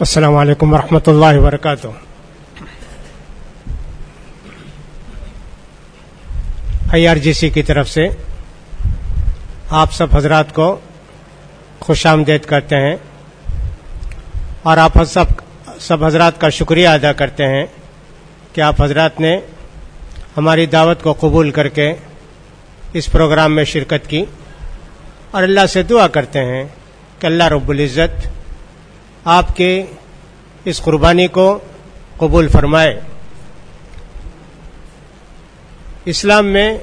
السلام علیکم ورحمۃ اللہ وبرکاتہ۔ آئی آر جی سی کی طرف سے آپ سب حضرات کو خوش آمدید کرتے ہیں اور آپ سب سب حضرات کا شکریہ ادا کرتے ہیں کہ آپ حضرات نے ہماری دعوت کو قبول کر کے اس پروگرام میں شرکت کی اور اللہ سے دعا کرتے ہیں کہ اللہ رب العزت آپ کے اس قربانی کو قبول فرمائے۔ اسلام میں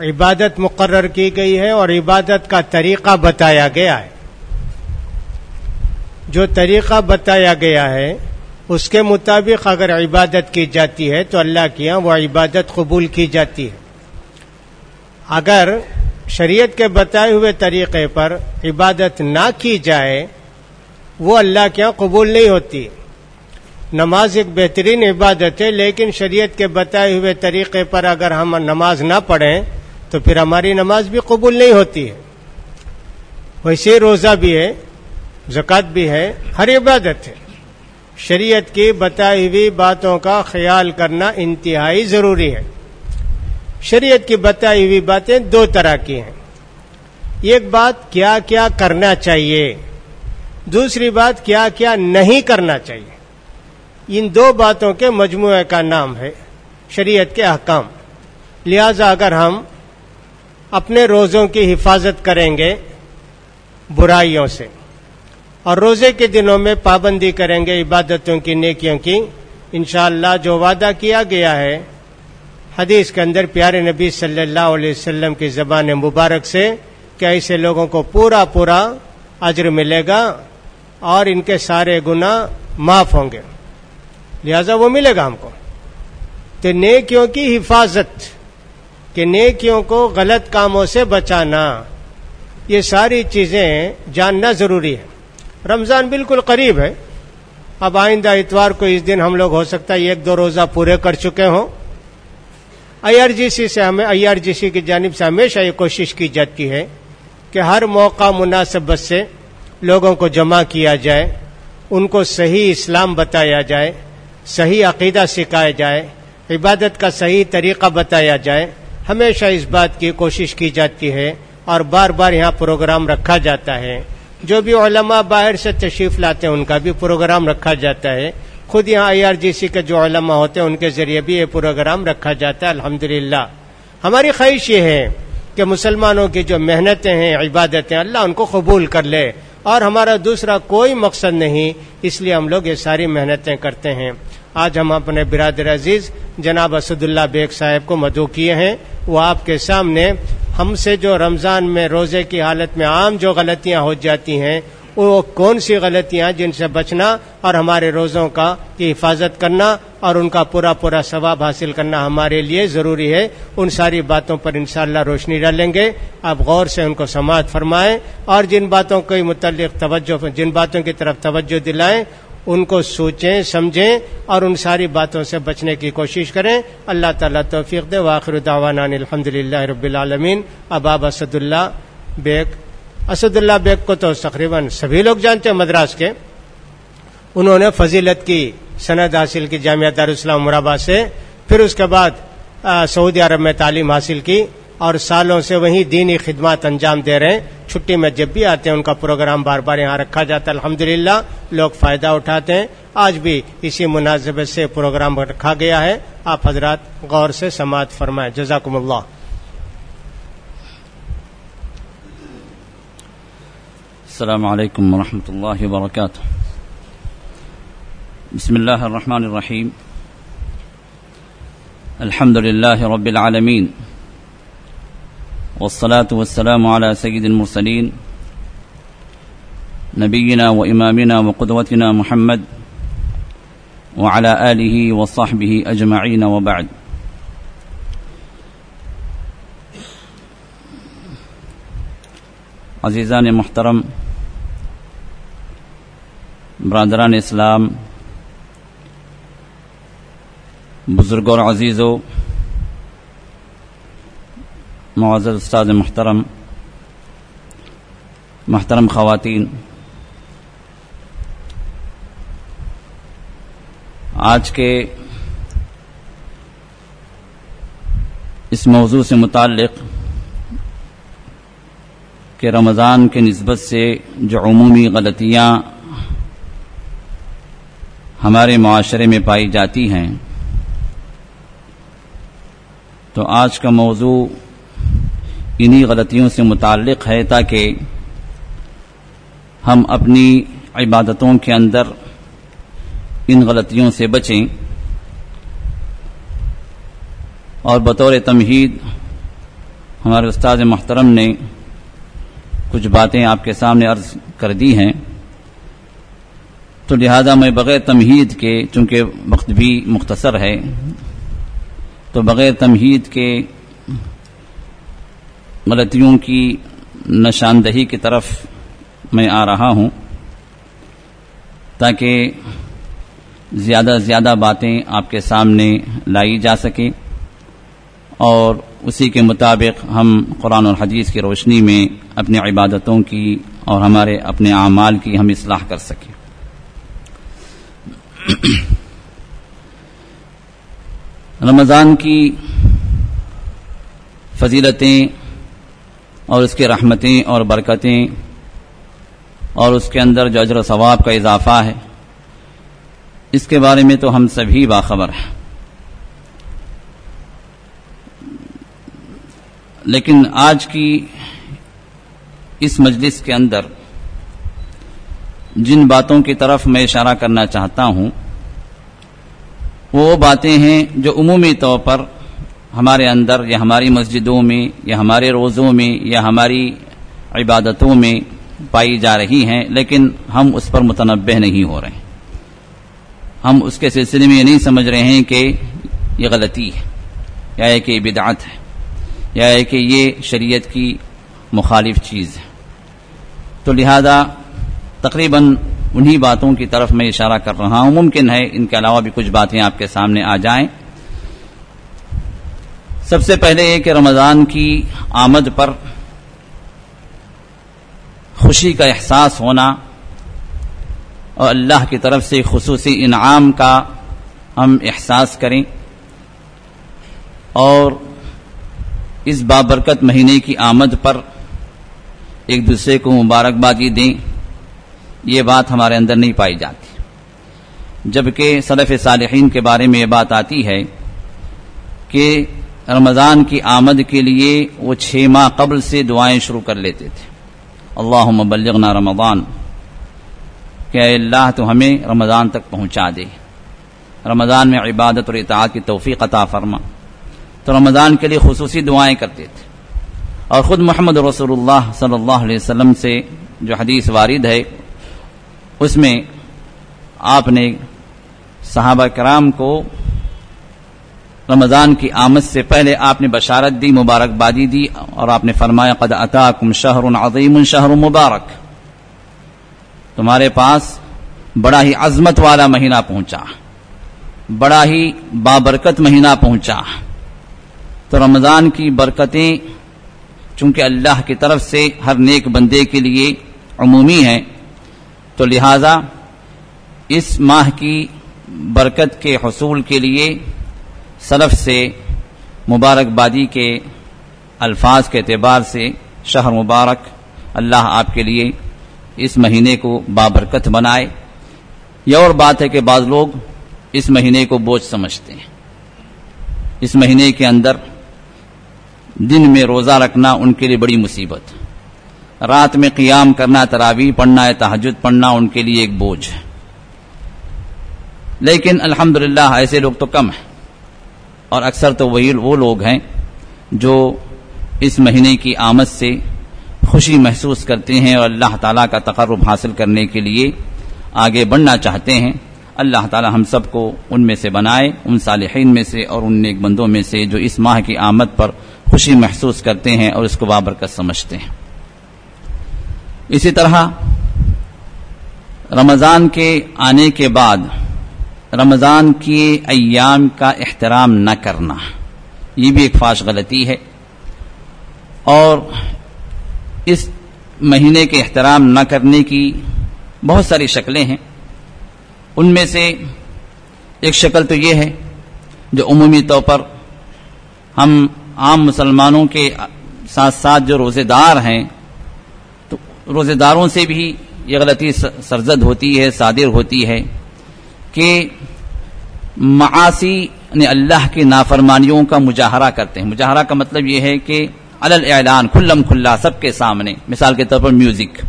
عبادت مقرر کی گئی ہے اور عبادت کا طریقہ بتایا گیا ہے۔ جو طریقہ بتایا گیا ہے، اس کے مطابق اگر عبادت کی جاتی ہے تو اللہ کی وہ عبادت قبول کی جاتی ہے۔ اگر شریعت کے بتائے ہوئے طریقے پر عبادت نہ کی جائے وہ اللہ کے یہاں قبول نہیں ہوتی۔ نماز ایک بہترین عبادت ہے، لیکن شریعت کے بتائے ہوئے طریقے پر اگر ہم نماز نہ پڑھیں، تو پھر ہماری نماز بھی قبول نہیں ہوتی۔ ہے ویسے روزہ بھی ہے، زکوٰۃ بھی ہے، ہر عبادت ہے۔ شریعت کی بتائی ہوئی باتوں کا خیال کرنا انتہائی ضروری ہے۔ شریعت کی بتائی ہوئی باتیں دو طرح کی ہیں۔ ایک بات، کیا کیا کرنا چاہیے؟ دوسری بات کیا کیا نہیں کرنا چاہیے۔ ان دو باتوں کے مجموعے کا نام ہے شریعت کے احکام۔ لہذا اگر ہم اپنے روزوں کی حفاظت کریں گے برائیوں سے اور روزے کے دنوں میں پابندی کریں گے عبادتوں کی، نیکیوں کی، انشاءاللہ جو وعدہ کیا گیا ہے، حدیث کے اندر پیارے نبی صلی اللہ علیہ وسلم کی زبان مبارک سے کہ ایسے لوگوں کو پورا پورا اجر ملے گا۔ اور ان کے سارے گنا معاف ہوں گے۔ لہذا وہ ملے گا ہم کو۔ تو نیکیوں کی حفاظت، کہ نیکیوں کو غلط کاموں سے بچانا، یہ ساری چیزیں جاننا ضروری ہے۔ رمضان بالکل قریب ہے۔ اب آئندہ اتوار کو اس دن ہم لوگ ہو سکتا ہے ایک دو روزہ پورے کر چکے ہوں۔ آئی آر جی سی سے ہمیں، آئی آر جی سی کی جانب سے ہمیشہ یہ کوشش کی جاتی ہے کہ ہر موقع مناسبت سے لوگوں کو جمع کیا جائے، ان کو صحیح اسلام بتایا جائے، صحیح عقیدہ سکھایا جائے، عبادت کا صحیح طریقہ بتایا جائے، ہمیشہ اس بات کی کوشش کی جاتی ہے اور بار بار یہاں پروگرام رکھا جاتا ہے۔ جو بھی علماء باہر سے تشریف لاتے ہیں، ان کا بھی پروگرام رکھا جاتا ہے۔ خود یہاں آئی آر جی سی کے جو علماء ہوتے ہیں، ان کے ذریعے بھی یہ پروگرام رکھا جاتا ہے الحمد ہماری خواہش یہ ہے کہ مسلمانوں کی جو محنتیں ہیں، عبادتیں، اللہ ان کو قبول کر لے۔ اور ہمارا دوسرا کوئی مقصد نہیں، اس لیے ہم لوگ یہ ساری محنتیں کرتے ہیں۔ آج ہم اپنے برادر عزیز جناب اسد اللہ بیگ صاحب کو مدعو کیے ہیں۔ وہ آپ کے سامنے ہم سے جو رمضان میں روزے کی حالت میں عام جو غلطیاں ہو جاتی ہیں، وہ کون سی غلطیاں جن سے بچنا اور ہمارے روزوں کا کی حفاظت کرنا اور ان کا پورا پورا ثواب حاصل کرنا ہمارے لیے ضروری ہے۔ ان ساری باتوں پر انشاءاللہ روشنی ڈالیں گے۔ آپ غور سے ان کو سماعت فرمائیں اور جن باتوں کے متعلق توجہ، جن باتوں کی طرف توجہ دلائیں، ان کو سوچیں، سمجھیں اور ان ساری باتوں سے بچنے کی کوشش کریں۔ اللہ تعالیٰ توفیق دے۔ واخر دعوانا الحمد للہ رب العالمین۔ اباب اسد اللہ بیگ اسد اللہ بیگ کو تو تقریباً سبھی لوگ جانتے ہیں مدراس کے۔ انہوں نے فضیلت کی۔ سند حاصل کی جامعہ دارالاسلام مرابع سے، پھر اس کے بعد سعودی عرب میں تعلیم حاصل کی اور سالوں سے وہیں دینی خدمات انجام دے رہے ہیں۔ چھٹی میں جب بھی آتے ہیں، ان کا پروگرام بار بار یہاں رکھا جاتا ہے۔ الحمد لوگ فائدہ اٹھاتے ہیں۔ آج بھی اسی مناسبت سے پروگرام رکھا گیا ہے۔ آپ حضرات غور سے سماعت فرمائیں۔ جزاکم اللہ۔ السلام علیکم ورحمۃ اللہ وبرکاتہ۔ بسم اللہ الرحمن الرحیم الحمد للہ رب العالمین والصلاة والسلام على سيد المرسلين. نبينا وإمامنا وقدوتنا محمد وعلى آله وصحبه أجمعين وبعد. عزیزان محترم، برادران اسلام بزرگ اور عزیزوں معزز استاد محترم محترم خواتین، آج کے اس موضوع سے متعلق کہ رمضان کے نسبت سے جو عمومی غلطیاں ہمارے معاشرے میں پائی جاتی ہیں تو آج کا موضوع انہی غلطیوں سے متعلق ہے تاکہ ہم اپنی عبادتوں کے اندر ان غلطیوں سے بچیں اور بطور تمہید ہمارے استاد محترم نے کچھ باتیں آپ کے سامنے عرض کر دی ہیں تو لہذا میں بغیر تمہید کے چونکہ وقت بھی مختصر ہے تو بغیر تمہید کے غلطیوں کی نشاندہی کی طرف میں آ رہا ہوں، تاکہ زیادہ سے زیادہ باتیں آپ کے سامنے لائی جا سکیں۔ اور اسی کے مطابق ہم قرآن اور حدیث کی روشنی میں اپنی عبادتوں کی اور ہمارے اپنے اعمال کی ہم اصلاح کر سکیں۔ رمضان کی فضیلتیں اور اس کے رحمتیں اور برکتیں اور اس کے اندر جو اجر و ثواب کا اضافہ ہے، اس کے بارے میں تو ہم سبھی باخبر ہیں۔ لیکن آج کی اس مجلس کے اندر جن باتوں کی طرف میں اشارہ کرنا چاہتا ہوں وہ باتیں ہیں جو عمومی طور پر ہمارے اندر یا ہماری مسجدوں میں یا ہمارے روزوں میں یا ہماری عبادتوں میں پائی جا رہی ہیں، لیکن ہم اس پر متنبع نہیں ہو رہے ہم اس کے سلسلے میں یہ نہیں سمجھ رہے ہیں کہ یہ غلطی ہے، یا کہ یہ بدعت ہے، یا کہ یہ شریعت کی مخالف چیز ہے۔ تو لہذا تقریباً انہی باتوں کی طرف میں اشارہ کر رہا ہوں۔ ممکن ہے ان کے علاوہ بھی کچھ باتیں آپ کے سامنے آ جائیں۔ سب سے پہلے یہ کہ رمضان کی آمد پر خوشی کا احساس ہونا اور اللہ کی طرف سے خصوصی انعام کا ہم احساس کریں اور اس بابرکت مہینے کی آمد پر ایک دوسرے کو مبارکبادی دیں۔ یہ بات ہمارے اندر نہیں پائی جاتی۔ جبکہ صدف صالحین کے بارے میں یہ بات آتی ہے کہ رمضان کی آمد کے لیے وہ چھ ماہ قبل سے دعائیں شروع کر لیتے تھے۔ اللہ بلغنا رمضان۔ کہ اے اللہ تو ہمیں رمضان تک پہنچا دے۔ رمضان میں عبادت اور اطاعت کی توفیق عطا فرما۔ تو رمضان کے لیے خصوصی دعائیں کرتے تھے۔ اور خود محمد رسول اللہ صلی اللہ علیہ وسلم سے جو حدیث وارد ہے اس میں آپ نے صحابہ کرام کو رمضان کی آمد سے پہلے آپ نے بشارت دی، مبارکبادی دی اور آپ نے فرمایا، قد اتاکم شہر عظیم شہر مبارک تمہارے پاس بڑا ہی عظمت والا مہینہ پہنچا، بڑا ہی بابرکت مہینہ پہنچا۔ تو رمضان کی برکتیں چونکہ اللہ کی طرف سے ہر نیک بندے کے لیے عمومی ہیں تو لہذا اس ماہ کی برکت کے حصول کے لیے سلف سے مبارکبادی کے الفاظ کے اعتبار سے شہر مبارک اللہ آپ کے لیے اس مہینے کو بابرکت بنائے۔ یہ اور بات ہے کہ بعض لوگ اس مہینے کو بوجھ سمجھتے ہیں۔ اس مہینے کے اندر دن میں روزہ رکھنا ان کے لیے بڑی مصیبت۔ رات میں قیام کرنا تراوی پڑھنا ہے تحجد پڑھنا ان کے لیے ایک بوجھ ہے۔ لیکن الحمد ایسے لوگ تو کم ہیں۔ اور اکثر تو وہی وہ لوگ ہیں جو اس مہینے کی آمد سے خوشی محسوس کرتے ہیں اور اللہ تعالیٰ کا تقرب حاصل کرنے کے لیے آگے بڑھنا چاہتے ہیں۔ اللہ تعالیٰ ہم سب کو ان میں سے بنائے، ان صالحین میں سے اور ان نیک بندوں میں سے جو اس ماہ کی آمد پر خوشی محسوس کرتے ہیں اور اس کو بابرکت سمجھتے ہیں۔ اسی طرح رمضان کے آنے کے بعد رمضان کے ایام کا احترام نہ کرنا، یہ بھی ایک فاش غلطی ہے۔ اور اس مہینے کے احترام نہ کرنے کی بہت ساری شکلیں ہیں۔ ان میں سے ایک شکل تو یہ ہے جو عمومی طور پر ہم عام مسلمانوں کے ساتھ ساتھ جو روزے دار ہیں روزے داروں سے بھی یہ غلطی سرزد ہوتی ہے، صادر ہوتی ہے کہ معاشی نے یعنی اللہ کی نافرمانیوں کا مظاہرہ کرتے ہیں۔ مظاہرہ کا مطلب یہ ہے کہ الل اعلان کھلم کھلا، سب کے سامنے۔ مثال کے طور پر میوزک،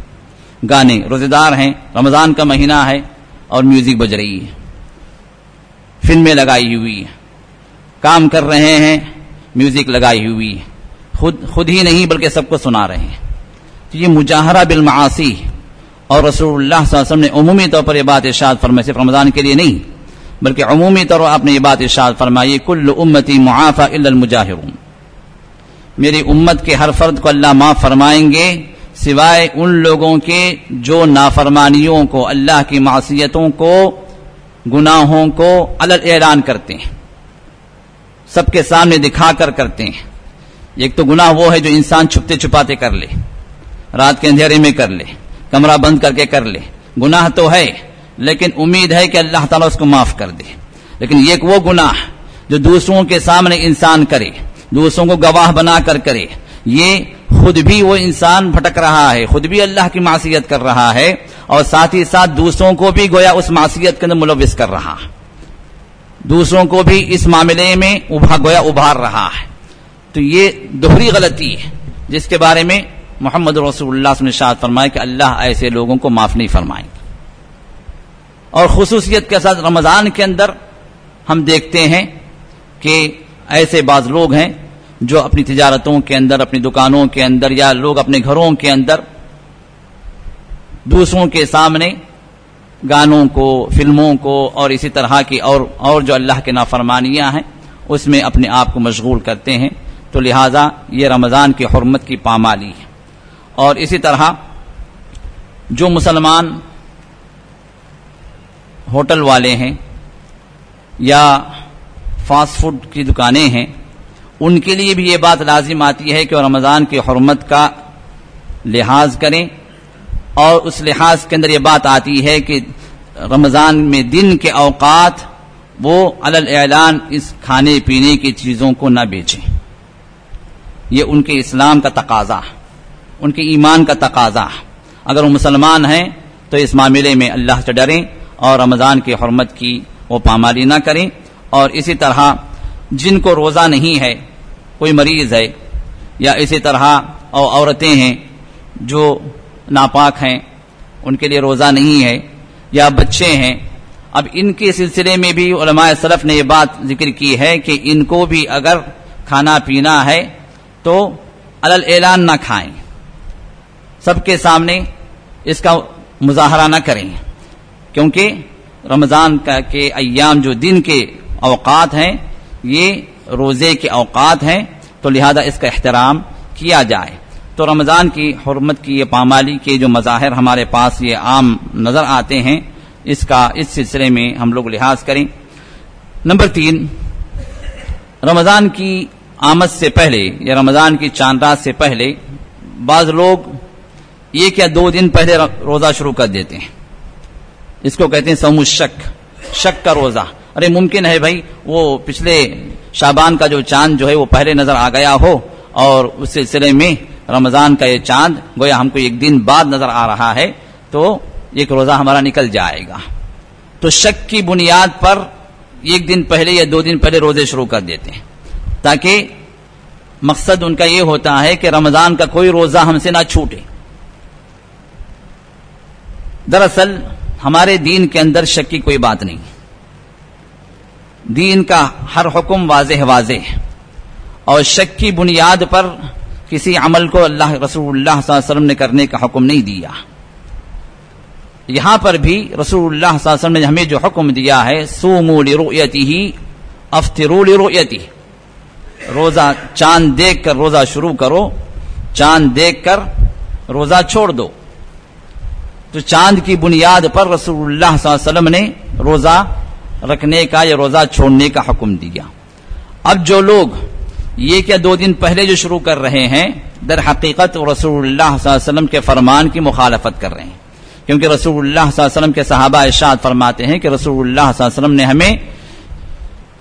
گانے۔ روزے دار ہیں، رمضان کا مہینہ ہے اور میوزک بج رہی ہے۔ فلمیں لگائی ہوئی ہے کام کر رہے ہیں، میوزک لگائی ہوئی ہے۔ خود خود ہی نہیں، بلکہ سب کو سنا رہے ہیں۔ تو یہ مجاہرہ بالمعاصی اور رسول اللہ صلی اللہ علیہ وسلم نے عمومی طور پر یہ بات ارشاد فرمائی، صرف رمضان کے لیے نہیں، بلکہ عمومی طور پر آپ نے یہ بات ارشاد فرمائی، کل امتی معافہ الا المجاہرون۔ میری امت کے ہر فرد کو اللہ معاف فرمائیں گے، سوائے ان لوگوں کے جو نافرمانیوں کو، اللہ کی معصیتوں کو، گناہوں کو الگ اعلان کرتے ہیں۔ سب کے سامنے دکھا کر کرتے ہیں۔ ایک تو گناہ وہ ہے جو انسان چھپتے چھپاتے کر لے۔ رات کے اندھیرے میں کر لے، کمرہ بند کر کے کر لے۔ گناہ تو ہے، لیکن امید ہے کہ اللہ تعالیٰ اس کو معاف کر دے۔ لیکن ایک وہ گناہ جو دوسروں کے سامنے انسان کرے، دوسروں کو گواہ بنا کر کرے۔ یہ خود بھی وہ انسان بھٹک رہا ہے، خود بھی اللہ کی معصیت کر رہا ہے اور ساتھ ہی ساتھ دوسروں کو بھی گویا اس معصیت کے اندر ملوث کر رہا۔ دوسروں کو بھی اس معاملے میں گویا ابھار رہا ہے۔ تو یہ دوہری غلطی ہے، جس کے بارے میں محمد رسول اللہ نے شاد فرمائے کہ اللہ ایسے لوگوں کو معاف نہیں فرمائیں گے اور خصوصیت کے ساتھ رمضان کے اندر ہم دیکھتے ہیں کہ ایسے بعض لوگ ہیں جو اپنی تجارتوں کے اندر، اپنی دکانوں کے اندر یا لوگ اپنے گھروں کے اندر دوسروں کے سامنے گانوں کو، فلموں کو اور اسی طرح کی اور اور جو اللہ کے نافرمانیاں ہیں، اس میں اپنے آپ کو مشغول کرتے ہیں۔ تو لہذا یہ رمضان کی حرمت کی پامالی ہے۔ اور اسی طرح جو مسلمان ہوٹل والے ہیں یا فاسٹ فوڈ کی دکانیں ہیں، ان کے لیے بھی یہ بات لازم آتی ہے کہ وہ رمضان کی حرمت کا لحاظ کریں۔ اور اس لحاظ کے اندر یہ بات آتی ہے کہ رمضان میں دن کے اوقات وہ علل اعلان اس کھانے پینے کی چیزوں کو نہ بیچیں۔ یہ ان کے اسلام کا تقاضا۔ ہے ان کے ایمان کا تقاضا۔ اگر وہ مسلمان ہیں، تو اس معاملے میں اللہ سے ڈریں اور رمضان کی حرمت کی وہ پامالی نہ کریں۔ اور اسی طرح جن کو روزہ نہیں ہے، کوئی مریض ہے، یا اسی طرح اور عورتیں ہیں جو ناپاک ہیں، ان کے لیے روزہ نہیں ہے، یا بچے ہیں۔ اب ان کے سلسلے میں بھی علماء صرف نے یہ بات ذکر کی ہے کہ ان کو بھی اگر کھانا پینا ہے، تو الل اعلان نہ کھائیں۔ سب کے سامنے اس کا مظاہرہ نہ کریں۔ کیونکہ رمضان کا کے ایام جو دن کے اوقات ہیں، یہ روزے کے اوقات ہیں، تو لہذا اس کا احترام کیا جائے۔ تو رمضان کی حرمت کی یہ پامالی کے جو مظاہر ہمارے پاس یہ عام نظر آتے ہیں، اس کا اس سلسلے میں ہم لوگ لحاظ کریں۔ نمبر تین، رمضان کی آمد سے پہلے یا رمضان کی چاند رات سے پہلے بعض لوگ ایک یا دو دن پہلے روزہ شروع کر دیتے ہیں؟ اس کو کہتے ہیں سمو شک شک کا روزہ۔ ارے ممکن ہے بھائی، وہ پچھلے شابان کا جو چاند جو ہے وہ پہلے نظر آ گیا ہو اور اس سلسلے میں رمضان کا یہ چاند گویا ہم کو ایک دن بعد نظر آ رہا ہے، تو ایک روزہ ہمارا نکل جائے گا۔ تو شک کی بنیاد پر ایک دن پہلے یا دو دن پہلے روزے شروع کر دیتے ہیں۔ تاکہ مقصد ان کا یہ ہوتا ہے کہ رمضان کا کوئی روزہ ہم سے نہ چھوٹے۔ دراصل ہمارے دین کے اندر شک کی کوئی بات نہیں۔ دین کا ہر حکم واضح واضح۔ اور شک کی بنیاد پر کسی عمل کو اللہ رسول اللہ صلی اللہ علیہ وسلم نے کرنے کا حکم نہیں دیا۔ یہاں پر بھی رسول اللہ صلی اللہ علیہ وسلم نے ہمیں جو حکم دیا ہے سومو لرؤیتی ہی افطرو لرؤیتی روزہ چاند دیکھ کر روزہ شروع کرو، چاند دیکھ کر روزہ چھوڑ دو۔ تو چاند کی بنیاد پر رسول اللہ صلی اللہ علیہ وسلم نے روزہ رکھنے کا یا روزہ چھوڑنے کا حکم دیا۔ اب جو لوگ یہ کیا دو دن پہلے جو شروع کر رہے ہیں، در حقیقت رسول اللہ صلی اللہ علیہ وسلم کے فرمان کی مخالفت کر رہے ہیں۔ کیونکہ رسول اللہ صلی اللہ علیہ وسلم کے صحابہ ارشاد فرماتے ہیں کہ رسول اللہ صلی اللہ علیہ وسلم نے ہمیں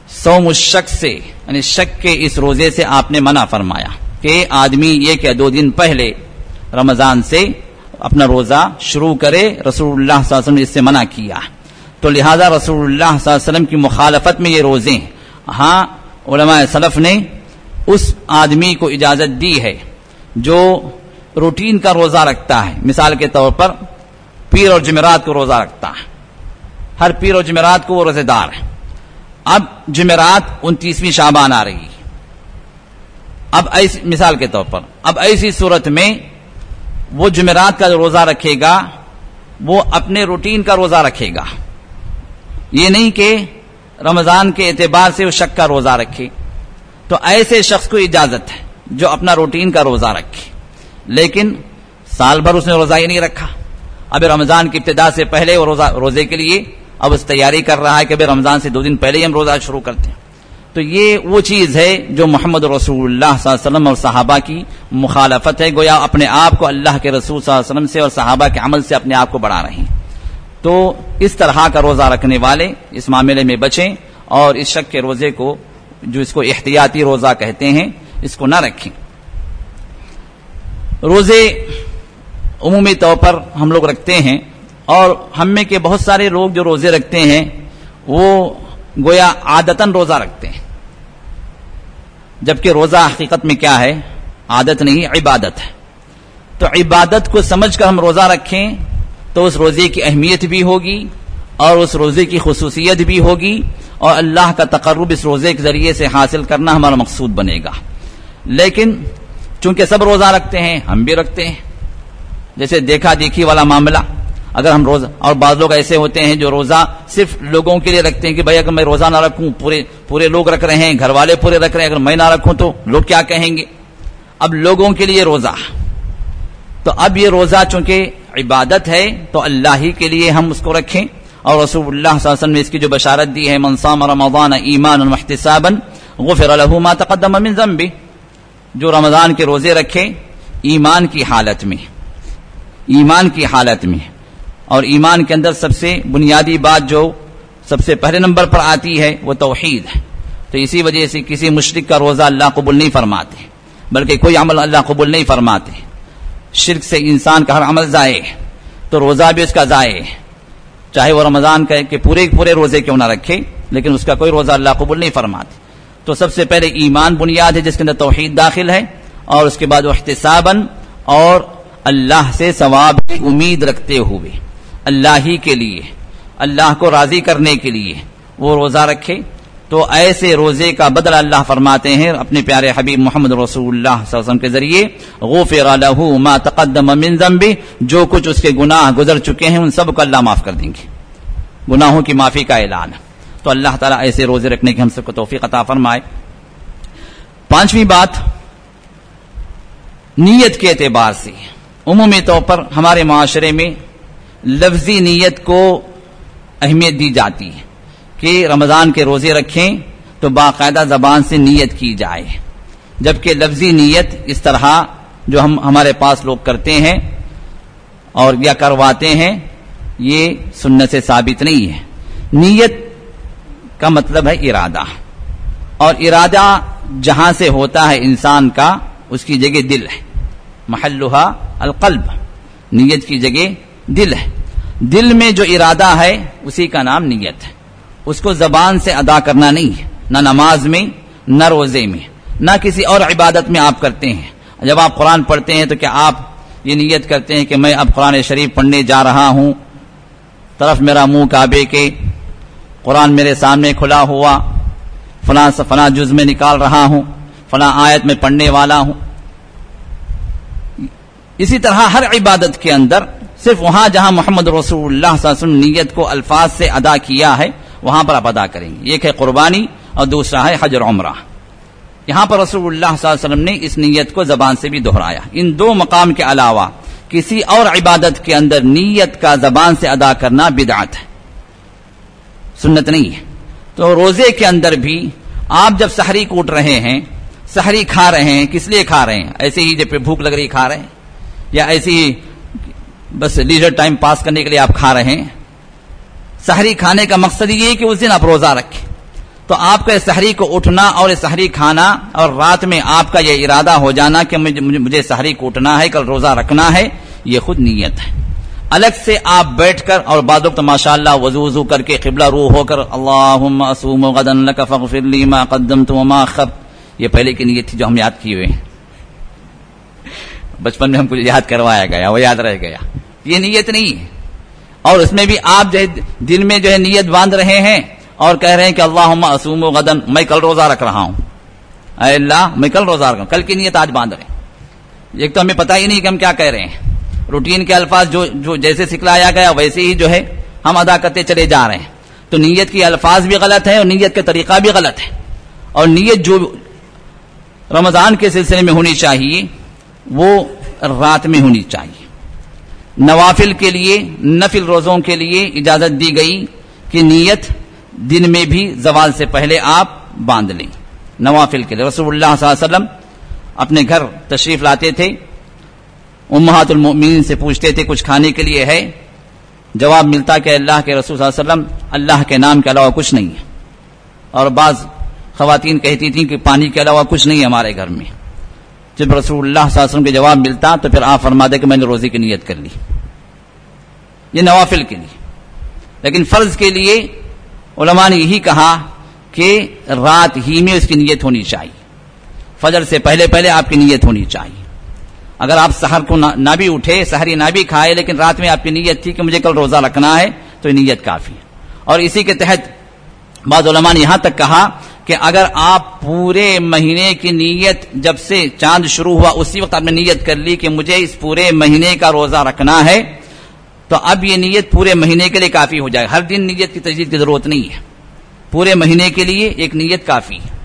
سوم الشک سے یعنی شک کے اس روزے سے آپ نے منع فرمایا کہ آدمی یہ کہ دو دن پہلے رمضان سے اپنا روزہ شروع کرے، رسول اللہ صلی اللہ علیہ وسلم نے اس سے منع کیا۔ تو لہذا رسول اللہ صلی اللہ علیہ وسلم کی مخالفت میں یہ روزے ہیں۔ ہاں علماء صلف نے اس آدمی کو اجازت دی ہے جو روٹین کا روزہ رکھتا ہے۔ مثال کے طور پر پیر اور جمعرات کو روزہ رکھتا ہے۔ ہر پیر اور جمعرات کو وہ روزے دار ہے اب جمعرات انتیسویں شابان آ رہی۔ اب ایسی مثال کے طور پر، اب ایسی صورت میں وہ جمعرات کا جو روزہ رکھے گا، وہ اپنے روٹین کا روزہ رکھے گا۔ یہ نہیں کہ رمضان کے اعتبار سے وہ شک کا روزہ رکھے۔ تو ایسے شخص کو اجازت ہے جو اپنا روٹین کا روزہ رکھے۔ لیکن سال بھر اس نے روزہ ہی نہیں رکھا۔ اب رمضان کی ابتدا سے پہلے وہ روزہ، روزے کے لیے اب اس تیاری کر رہا ہے کہ رمضان سے دو دن پہلے ہی ہم روزہ شروع کرتے ہیں۔ تو یہ وہ چیز ہے جو محمد رسول اللہ صلی اللہ علیہ وسلم اور صحابہ کی مخالفت ہے، گویا اپنے آپ کو اللہ کے رسول صلی اللہ علیہ وسلم سے اور صحابہ کے عمل سے اپنے آپ کو بڑھا رہے ہیں۔ تو اس طرح کا روزہ رکھنے والے اس معاملے میں بچیں اور اس شک کے روزے کو، جو اس کو احتیاطی روزہ کہتے ہیں، اس کو نہ رکھیں۔ روزے عمومی طور پر ہم لوگ رکھتے ہیں اور ہم میں کے بہت سارے لوگ جو روزے رکھتے ہیں، وہ گویا عادتن روزہ رکھتے ہیں۔ جبکہ روزہ حقیقت میں کیا ہے؟ عادت نہیں، عبادت ہے۔ تو عبادت کو سمجھ کر ہم روزہ رکھیں تو اس روزے کی اہمیت بھی ہوگی اور اس روزے کی خصوصیت بھی ہوگی اور اللہ کا تقرب اس روزے کے ذریعے سے حاصل کرنا ہمارا مقصود بنے گا۔ لیکن چونکہ سب روزہ رکھتے ہیں، ہم بھی رکھتے ہیں۔ جیسے دیکھا دیکھی والا معاملہ۔ اگر ہم روزہ اور بعض لوگ ایسے ہوتے ہیں جو روزہ صرف لوگوں کے لیے رکھتے ہیں کہ بھائی اگر میں روزہ نہ رکھوں، پورے پورے لوگ رکھ رہے ہیں، گھر والے پورے رکھ رہے ہیں، اگر میں نہ رکھوں تو لوگ کیا کہیں گے؟ اب لوگوں کے لیے روزہ۔ تو اب یہ روزہ چونکہ عبادت ہے، تو اللہ ہی کے لیے ہم اس کو رکھیں۔ اور رسول اللہ صلی اللہ علیہ وسلم نے اس کی جو بشارت دی ہے منصام رمضان ایمان المحتسابا غفر له ما تقدم من ذنبه. جو رمضان کے روزے رکھے ایمان کی حالت میں ایمان کی حالت میں۔ اور ایمان کے اندر سب سے بنیادی بات جو سب سے پہلے نمبر پر آتی ہے وہ توحید ہے۔ تو اسی وجہ سے کسی مشرق کا روزہ اللہ قبول نہیں فرماتے، بلکہ کوئی عمل اللہ قبول نہیں فرماتے۔ شرک سے انسان کا ہر عمل ضائع تو روزہ بھی اس کا ضائع چاہے وہ رمضان کا کہ پورے پورے روزے کیوں نہ رکھے، لیکن اس کا کوئی روزہ اللہ قبول نہیں فرماتے۔ تو سب سے پہلے ایمان بنیاد ہے جس کے اندر توحید داخل ہے، اور اس کے بعد وہ احتسابن اور اللہ سے ثواب کی امید رکھتے ہوئے۔ اللہ ہی کے لیے، اللہ کو راضی کرنے کے لیے وہ روزہ رکھے۔ تو ایسے روزے کا بدل اللہ فرماتے ہیں اپنے پیارے حبیب محمد رسول اللہ صلی اللہ علیہ وسلم کے ذریعے، غفر له ما تقدم من ذنبه جو کچھ اس کے گناہ گزر چکے ہیں ان سب کو اللہ معاف کر دیں گے۔ گناہوں کی معافی کا اعلان۔ تو اللہ تعالیٰ ایسے روزے رکھنے کی ہم سب کو توفیق عطا فرمائے۔ پانچویں بات، نیت کے اعتبار سے۔ عمومی طور پر ہمارے معاشرے میں لفظی نیت کو اہمیت دی جاتی ہے کہ رمضان کے روزے رکھیں تو باقاعدہ زبان سے نیت کی جائے۔ جبکہ لفظی نیت اس طرح جو ہم ہمارے پاس لوگ کرتے ہیں اور یا کرواتے ہیں، یہ سنت سے ثابت نہیں ہے۔ نیت کا مطلب ہے ارادہ۔ اور ارادہ جہاں سے ہوتا ہے انسان کا، اس کی جگہ دل ہے۔ محلہ القلب۔ نیت کی جگہ دل ہے۔ دل میں جو ارادہ ہے، اسی کا نام نیت ہے۔ اس کو زبان سے ادا کرنا نہیں ہے۔ نہ نماز میں، نہ روزے میں۔ نہ کسی اور عبادت میں آپ کرتے ہیں۔ جب آپ قرآن پڑھتے ہیں تو کیا آپ یہ نیت کرتے ہیں کہ میں اب قرآن شریف پڑھنے جا رہا ہوں؟ طرف میرا منہ کعبے کے، قرآن میرے سامنے کھلا ہوا، فلاں فلاں جز میں نکال رہا ہوں، فلاں آیت میں پڑھنے والا ہوں۔ اسی طرح ہر عبادت کے اندر صرف وہاں جہاں محمد رسول اللہ صلی اللہ علیہ وسلم نیت کو الفاظ سے ادا کیا ہے، وہاں پر آپ ادا کریں گے۔ ایک ہے قربانی اور دوسرا ہے حجر عمرہ۔ یہاں پر رسول اللہ صلی اللہ علیہ وسلم نے اس نیت کو زبان سے بھی دہرایا۔ ان دو مقام کے علاوہ کسی اور عبادت کے اندر نیت کا زبان سے ادا کرنا بدعت ہے۔ سنت نہیں ہے۔ تو روزے کے اندر بھی آپ جب سحری کوٹ رہے ہیں، سحری کھا رہے ہیں، کس لیے کھا رہے ہیں؟ ایسے ہی جب بھوک لگ رہی کھا رہے ہیں؟ یا ایسی ہی بس لیزر ٹائم پاس کرنے کے لیے آپ کھا رہے ہیں۔ سحری کھانے کا مقصد یہ ہے کہ اس دن آپ روزہ رکھیں۔ تو آپ کا سحری کو اٹھنا اور سحری کھانا اور رات میں آپ کا یہ ارادہ ہو جانا کہ مجھے سحری کو اٹھنا ہے، کل روزہ رکھنا ہے، یہ خود نیت ہے۔ الگ سے آپ بیٹھ کر اور بعد وقت ماشاء اللہ وضو وضو کر کے قبلہ روح ہو کر اللہ قدم خب یہ پہلے کی نیت تھی جو ہم یاد کیے ہوئے ہیں بچپن میں ہم کچھ یاد کروایا گیا، وہ یاد رہ گیا۔ یہ نیت نہیں ہے۔ اور اس میں بھی آپ جو ہے دل میں جو ہے نیت باندھ رہے ہیں اور کہہ رہے ہیں کہ اللہ اسوم و غدن میں کل روزہ رکھ رہا ہوں۔ اے اللہ، میں کل روزہ رکھ رہا ہوں۔ کل کی نیت آج باندھ رہے ہیں۔ ایک تو ہمیں پتہ ہی نہیں کہ ہم کیا کہہ رہے ہیں۔ روٹین کے الفاظ جو جو جیسے سکھلایا گیا، ویسے ہی جو ہے ہم ادا کرتے چلے جا رہے ہیں۔ تو نیت کی الفاظ بھی غلط ہے اور نیت کا طریقہ بھی غلط ہے اور نیت جو رمضان کے سلسلے میں ہونی چاہیے وہ رات میں ہونی چاہیے۔ نوافل کے لیے، نفل روزوں کے لیے اجازت دی گئی کہ نیت دن میں بھی زوال سے پہلے آپ باندھ لیں۔ نوافل کے لیے۔ رسول اللہ صلی اللہ علیہ وسلم اپنے گھر تشریف لاتے تھے۔ امہات المؤمنین سے پوچھتے تھے، کچھ کھانے کے لیے ہے؟ جواب ملتا کہ اللہ کے رسول صلی اللہ علیہ وسلم اللہ کے نام کے علاوہ کچھ نہیں ہے۔ اور بعض خواتین کہتی تھیں کہ پانی کے علاوہ کچھ نہیں ہے ہمارے گھر میں۔ جب رسول اللہ صلی اللہ علیہ وسلم کے جواب ملتا تو پھر آپ فرما دے کہ میں نے روزی کی نیت کر لی، یہ نوافل کے لیے۔ لیکن فرض کے لیے علماء نے یہی کہا کہ رات ہی میں اس کی نیت ہونی چاہیے۔ فجر سے پہلے پہلے آپ کی نیت ہونی چاہیے۔ اگر آپ سحر کو نہ بھی اٹھے، سحری نہ بھی کھائے، لیکن رات میں آپ کی نیت تھی کہ مجھے کل روزہ رکھنا ہے تو یہ نیت کافی ہے۔ اور اسی کے تحت بعض علماء نے یہاں تک کہا کہ اگر آپ پورے مہینے کی نیت جب سے چاند شروع ہوا، اسی وقت آپ نے نیت کر لی کہ مجھے اس پورے مہینے کا روزہ رکھنا ہے، تو اب یہ نیت پورے مہینے کے لیے کافی ہو جائے ہر دن نیت کی تجدید کی ضرورت نہیں ہے۔ پورے مہینے کے لیے ایک نیت کافی ہے۔